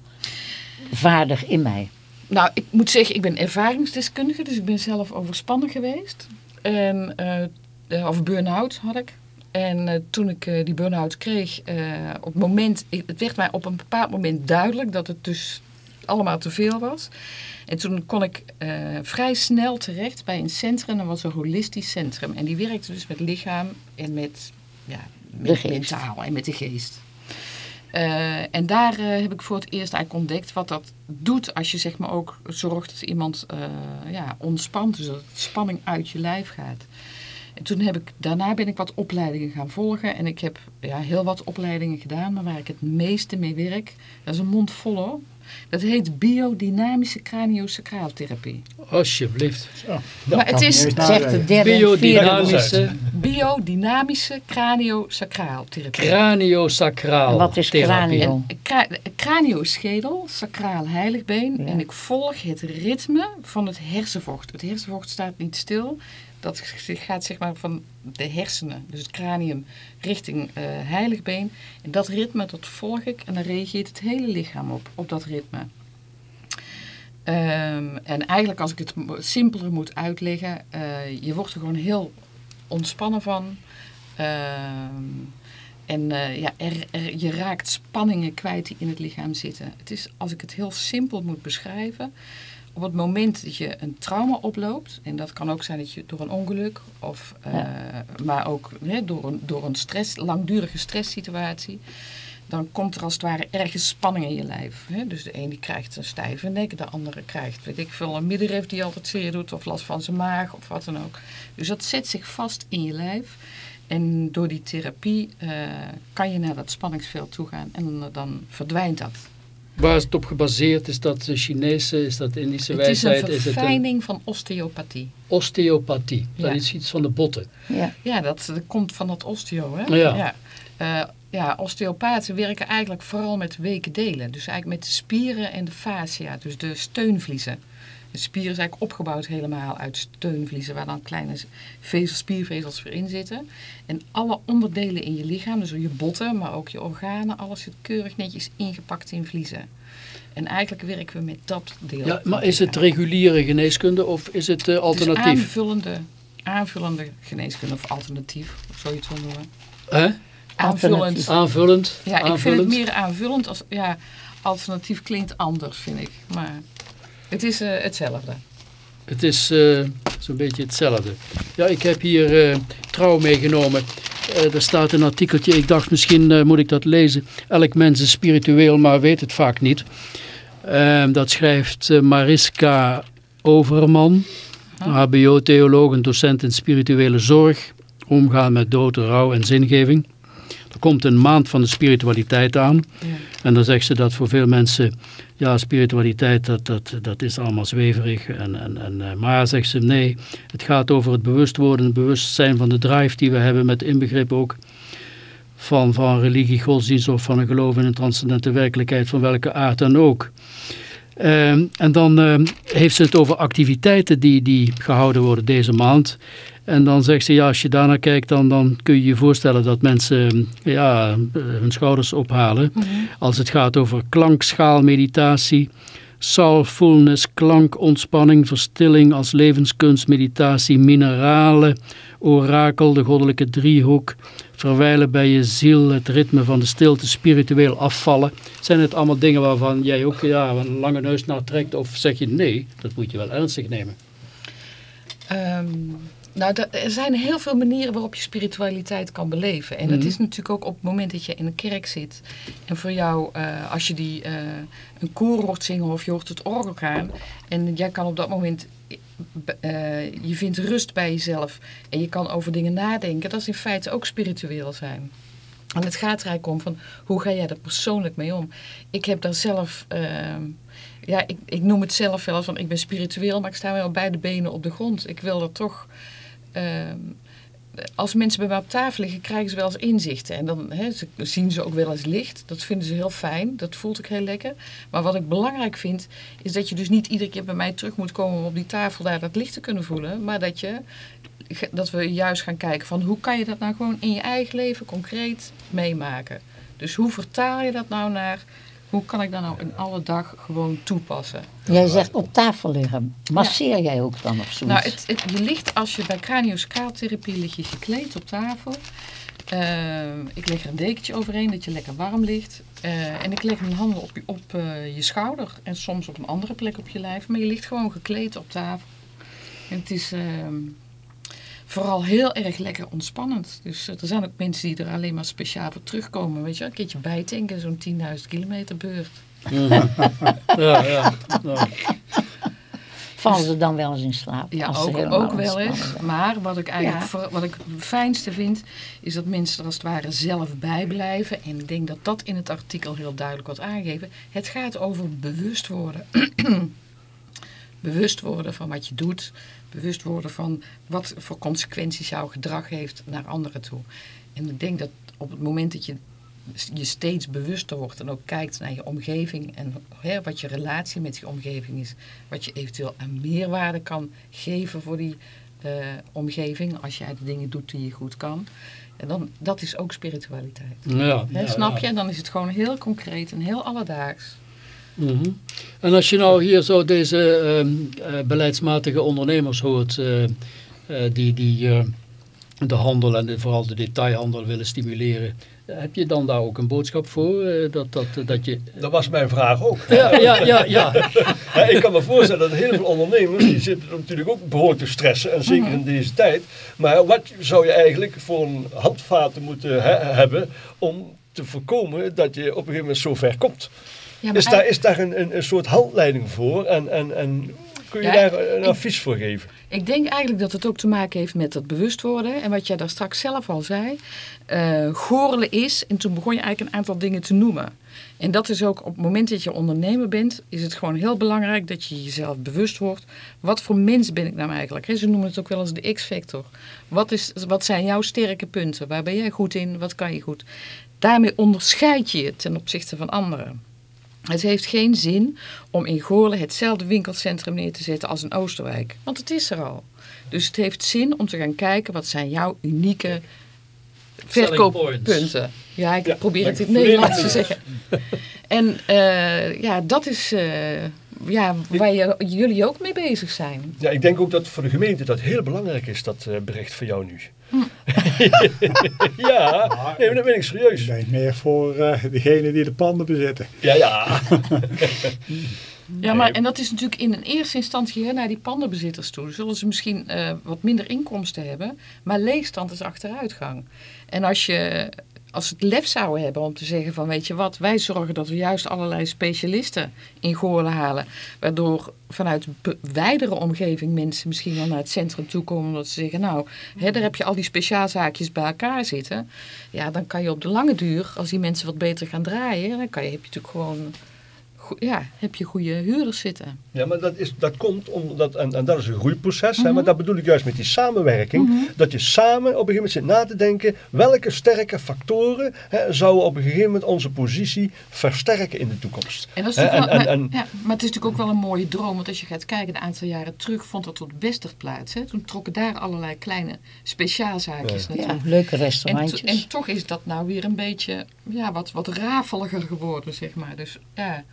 vaardig in mij. Nou, ik moet zeggen, ik ben ervaringsdeskundige, dus ik ben zelf overspannen geweest. En, eh, eh, of burn-out had ik. En eh, toen ik eh, die burn-out kreeg, eh, op het moment, het werd mij op een bepaald moment duidelijk dat het dus allemaal te veel was. En toen kon ik vrij snel terecht bij een centrum, dat was een holistisch centrum. En die werkte dus met lichaam en met, ja, met geest. mentaal en met de geest. En daar heb ik voor het eerst eigenlijk ontdekt wat dat doet als je zeg maar ook zorgt dat iemand ja, ontspant, dus dat spanning uit je lijf gaat. En toen heb ik, daarna ben ik wat opleidingen gaan volgen en ik heb ja, heel wat opleidingen gedaan, maar waar ik het meeste mee werk, dat is een mond vol hoor. Dat heet biodynamische craniosacraaltherapie. Alsjeblieft. maar het is Zegt de derde. Biodynamische biodynamische craniosacraaltherapie. craniosacraal wat is cranio? En kra- cranioschedel, sacraal heiligbeen. Ja. En ik volg het ritme van het hersenvocht. Het hersenvocht staat niet stil. Dat gaat zeg maar van de hersenen, dus het cranium, richting eh, heiligbeen. En dat ritme, dat volg ik. En dan reageert het hele lichaam op, op dat ritme. Ehm, en eigenlijk als ik het simpeler moet uitleggen, eh, je wordt er gewoon heel ontspannen van. Ehm, en eh, ja, je raakt spanningen kwijt die in het lichaam zitten. Het is, als ik het heel simpel moet beschrijven, op het moment dat je een trauma oploopt, en dat kan ook zijn dat je door een ongeluk, of, eh, maar ook hè, door, een, door een stress, langdurige stresssituatie, dan komt er als het ware ergens spanning in je lijf. Hè? Dus de ene die krijgt een stijve nek, de andere krijgt, weet ik veel, een middenrif die altijd zeer doet, of last van zijn maag, of wat dan ook. Dus dat zet zich vast in je lijf. En door die therapie eh, kan je naar dat spanningsveld toe gaan en dan verdwijnt dat. Waar is het op gebaseerd? Is dat de Chinese, is dat de Indische Het is een wijsheid? Is het verfijning van osteopathie. osteopathie? Dat Ja. is iets van de botten. Ja. Ja, dat, dat komt van dat osteo, hè? Ja. Ja, Eh, ja osteopaten werken eigenlijk vooral met weke delen. Dus eigenlijk met de spieren en de fascia, dus de steunvliezen. De spier is eigenlijk opgebouwd helemaal uit steunvliezen, waar dan kleine vezels, spiervezels voor in zitten. En alle onderdelen in je lichaam, dus je botten, maar ook je organen, alles zit keurig netjes ingepakt in vliezen. En eigenlijk werken we met dat deel. Ja, maar is het reguliere geneeskunde of is het eh, Het is alternatief? aanvullende, aanvullende geneeskunde of alternatief, of zo je het noemen. Hè? Aanvullend. Aanvullend? Ja, ik vind het meer aanvullend als ja, alternatief klinkt anders, vind ik. Maar het is eh, hetzelfde. Het is eh, zo'n beetje hetzelfde. Ja, ik heb hier eh, trouw meegenomen. Eh, er staat een artikeltje, ik dacht misschien eh, moet ik dat lezen. Elk mens is spiritueel, maar weet het vaak niet. Ehm, dat schrijft Mariska Overman, hbo-theoloog en docent in spirituele zorg. Omgaan met dood, rouw en zingeving. Er komt een maand van de spiritualiteit aan. Ja. En dan zegt ze dat voor veel mensen, ja, spiritualiteit, dat, dat, dat is allemaal zweverig. En, en, en, eh, maar zegt ze, nee, het gaat over het bewust worden, het bewustzijn van de drive die we hebben, met inbegrip ook van, van religie, godsdienst of van een geloof in een transcendente werkelijkheid, van welke aard dan ook. Ehm, en dan ehm, heeft ze het over activiteiten die, die gehouden worden deze maand. En dan zegt ze, ja, als je daarnaar kijkt, dan, dan kun je je voorstellen dat mensen ehm, ja, eh, hun schouders ophalen. Als het gaat over klankschaalmeditatie, soulfulness, klankontspanning, verstilling als levenskunst, meditatie, mineralen, orakel, de goddelijke driehoek, verwijlen bij je ziel, het ritme van de stilte, spiritueel afvallen. Zijn het allemaal dingen waarvan jij ook ja, een lange neus naar trekt? Of zeg je nee, dat moet je wel ernstig nemen? Ehm, nou, er- zijn heel veel manieren waarop je spiritualiteit kan beleven. En dat Mhm. is natuurlijk ook op het moment dat je in een kerk zit. En voor jou, eh, als je die, eh, een koor hoort zingen of je hoort het orgel gaan. En jij kan op dat moment, je vindt rust bij jezelf. En je kan over dingen nadenken. Dat is in feite ook spiritueel zijn. En het gaat er eigenlijk om van, hoe ga jij er persoonlijk mee om? Ik heb daar zelf... ehm, ja, ik, ik noem het zelf wel van ik ben spiritueel, maar ik sta wel beide benen op de grond. Ik wil er toch. ehm, als mensen bij mij op tafel liggen, krijgen ze wel eens inzichten. En dan hè, ze, zien ze ook wel eens licht. Dat vinden ze heel fijn. Dat voelt ook heel lekker. Maar wat ik belangrijk vind, is dat je dus niet iedere keer bij mij terug moet komen om op die tafel daar dat licht te kunnen voelen. Maar dat, je, dat we juist gaan kijken van hoe kan je dat nou gewoon in je eigen leven concreet meemaken. Dus hoe vertaal je dat nou naar, hoe kan ik dat nou in alle dag gewoon toepassen? Jij zegt op tafel liggen. Masseer jij ook dan of zoiets? Nou, het, het- je ligt als je bij cranioscaaltherapie lig je gekleed op tafel. Eh, ik leg er een dekentje overheen dat je lekker warm ligt. Eh, en ik leg mijn handen op, je- op eh, je schouder en soms op een andere plek op je lijf. Maar je ligt gewoon gekleed op tafel. En het is ehm, vooral heel erg lekker ontspannend. Dus eh, er zijn ook mensen die er alleen maar speciaal voor terugkomen. Weet je, wel. een keertje bijtanken, zo'n 10.000 kilometer beurt. Ja, ja. ja. Vallen ze dan wel eens in slaap? Ja, als ze ook, ook wel eens. Maar wat ik eigenlijk Ja. voor- wat ik het fijnste vind, is dat mensen er als het ware zelf bij blijven. En ik denk dat dat in het artikel heel duidelijk wordt aangegeven. Het gaat over bewust worden. bewust worden van wat je doet. Bewust worden van wat voor consequenties jouw gedrag heeft naar anderen toe. En ik denk dat op het moment dat je je steeds bewuster wordt en ook kijkt naar je omgeving en hè, wat je relatie met je omgeving is, wat je eventueel aan meerwaarde kan geven voor die eh, omgeving, als jij de dingen doet die je goed kan. En dan, dat is ook spiritualiteit. ja, Hè, ja, snap je? En dan is het gewoon heel concreet en heel alledaags. Mhm. En als je nou hier zo deze ehm, eh, beleidsmatige ondernemers hoort, eh, eh, die, die de handel en de- vooral de detailhandel willen stimuleren. Heb je dan daar ook een boodschap voor? Dat, dat, dat je... Dat was mijn vraag ook. Ja, ja, ja, ja. Ja, ik kan me voorstellen dat heel veel ondernemers, die zitten natuurlijk ook behoorlijk te stressen, en zeker in deze tijd. Maar wat zou je eigenlijk voor een handvaten moeten he- hebben om te voorkomen dat je op een gegeven moment zo ver komt? Ja, Is daar, is daar een, een, een soort handleiding voor en, en, en kun je Ja, daar een ik- advies voor geven? Ik denk eigenlijk dat het ook te maken heeft met dat bewust worden. En wat jij daar straks zelf al zei. eh gorelen is, en toen begon je eigenlijk een aantal dingen te noemen. En dat is ook op het moment dat je ondernemer bent, is het gewoon heel belangrijk dat je jezelf bewust wordt. Wat voor mens ben ik nou eigenlijk? Ze noemen het ook wel eens de X-factor. Wat, is, wat zijn jouw sterke punten? Waar ben jij goed in? Wat kan je goed? Daarmee onderscheid je je ten opzichte van anderen. Het heeft geen zin om in Goorlen hetzelfde winkelcentrum neer te zetten als in Oosterwijk. Want het is er al. Dus het heeft zin om te gaan kijken wat zijn jouw unieke verkooppunten. Ja, ik Ja, probeer het in het Nederlands te zeggen. En eh, ja, dat is eh, ja, waar je, jullie ook mee bezig zijn. Ja, ik denk ook dat voor de gemeente dat heel belangrijk is, dat eh, bericht van jou nu. Ja, nee, maar dat ben ik Ik serieus. denk meer voor eh degene die de panden bezitten. Ja, ja. Ja, maar en dat is natuurlijk in een eerste instantie hè, naar die pandenbezitters toe. Zullen ze misschien eh, wat minder inkomsten hebben, maar leegstand is achteruitgang. En als je als ze het lef zouden hebben om te zeggen van weet je wat, wij zorgen dat we juist allerlei specialisten in Goorlen halen. Waardoor vanuit wijdere omgeving mensen misschien wel naar het centrum toe komen. Omdat ze zeggen nou, hè, daar heb je al die speciaalzaakjes bij elkaar zitten. Ja, dan kan je op de lange duur, als die mensen wat beter gaan draaien, dan kan je, heb je natuurlijk gewoon ja, heb je goede huurders zitten. Ja, maar dat, is, dat komt omdat, en, en dat is een groeiproces, Mhm. hè, maar dat bedoel ik juist met die samenwerking. Dat je samen op een gegeven moment zit na te denken, welke sterke factoren hè, zouden op een gegeven moment onze positie versterken in de toekomst. En dat is Hè, en- wel, en- maar, en- ja, maar het is natuurlijk ook wel een mooie droom. Want als je gaat kijken, een aantal jaren terug vond dat op Westert plaats. Hè? Toen trokken daar allerlei kleine speciaalzaakjes Ja, naartoe. leuke En, to- restaurantjes. en toch is dat nou weer een beetje ja, wat, wat rafeliger geworden, zeg maar. Dus ja,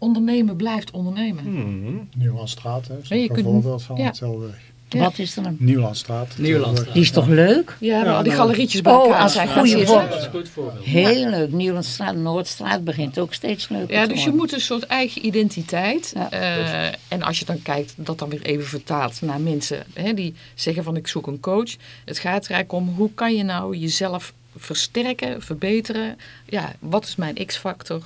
ondernemen blijft ondernemen. Hmm. Nieuwlandstraat, hè, is Nee, je ook een kunt- voorbeeld van ja. het Tilburg. Ja. Wat is er dan? Nieuwlandstraat. Nieuwlandstraat. Die is toch leuk? Ja, maar Ja, al die nou, galerietjes bij Oh, elkaar als zijn een goede voorbeeld. Heel leuk. Nieuwlandstraat, Noordstraat begint ook steeds leuker Ja, dus je moet een soort eigen identiteit. Ja. eh, en als je dan kijkt, dat dan weer even vertaalt naar mensen hè, die zeggen van ik zoek een coach. Het gaat er eigenlijk om hoe kan je nou jezelf versterken, verbeteren. Ja, wat is mijn x-factor?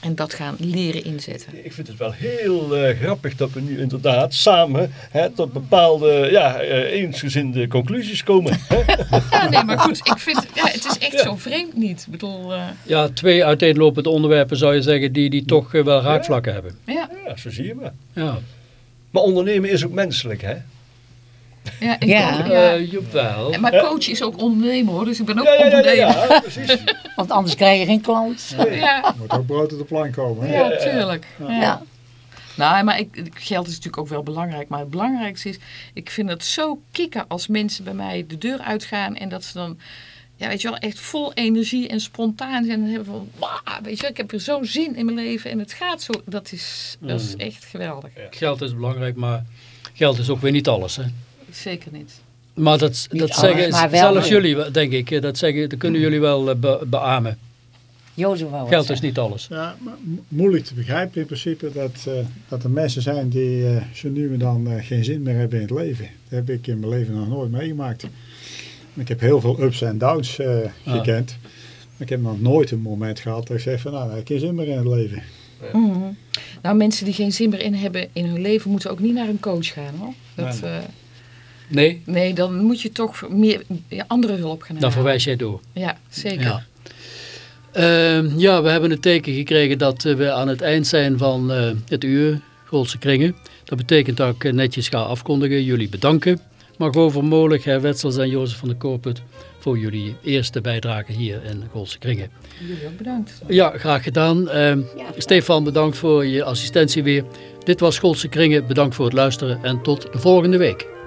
En dat gaan leren inzetten. Ik vind het wel heel eh, grappig dat we nu inderdaad samen hè, tot bepaalde ja, eh, eensgezinde conclusies komen. hè. Ja, nee, maar goed, ik vind, ja, het is echt zo vreemd niet. Ik bedoel, eh, Ja, twee uiteenlopende onderwerpen zou je zeggen die, die toch wel raakvlakken hebben. ja, Ja, zo zie je maar. Ja, Maar ondernemen is ook menselijk, hè? Ja, ik Ja. ook, ja. Jawel. En Maar coach is ook ondernemer hoor, dus ik ben ook Ja, ja, ja, ja, ondernemer. ja, precies. Want anders krijg je geen klant. Ja, Moet ook brood op de plank komen. Hè? ja, tuurlijk. Ja. Ja. Nou, maar ik, geld is natuurlijk ook wel belangrijk. Maar het belangrijkste is, ik vind het zo kicken als mensen bij mij de deur uitgaan en dat ze dan, ja, weet je wel, echt vol energie en spontaan zijn. En hebben van, "Wah, weet je wel, ik heb er zo'n zin in mijn leven en het gaat zo. Dat is, dat is echt geweldig. Geld is belangrijk, maar geld is ook weer niet alles. Hè. Zeker niet. Maar dat, dat alles, zeggen maar wel zelfs jullie, denk ik, eh, dat, zeggen, dat kunnen jullie wel eh, be- beamen. Geld is niet alles. Ja, mo- moeilijk te begrijpen in principe dat, eh, dat er mensen zijn die eh, zo nu en dan geen zin meer hebben in het leven. Dat heb ik in mijn leven nog nooit meegemaakt. Ik heb heel veel ups en downs Ah. gekend. Maar ik heb nog nooit een moment gehad dat ik zeg van nou, ik heb geen zin meer in het leven. Mhm. Nou, mensen die geen zin meer in hebben in hun leven moeten ook niet naar een coach gaan hoor. Dat, Nee. Nee, nee, dan moet je toch meer ja, andere hulp gaan dan verwijs jij door. Ja, zeker. Ja. Ehm, ja, we hebben een teken gekregen dat eh, we aan het eind zijn van eh, het uur, Goldse Kringen. Dat betekent dat ik eh, netjes ga afkondigen. Jullie bedanken. Margot Vermolig, Herr Wetsels en Jozef van der Kooput voor jullie eerste bijdrage hier in Goldse Kringen. Jullie ook bedankt. Ja, graag gedaan. Ehm, Stefan, bedankt voor je assistentie weer. Dit was Goldse Kringen. Bedankt voor het luisteren en tot de volgende week.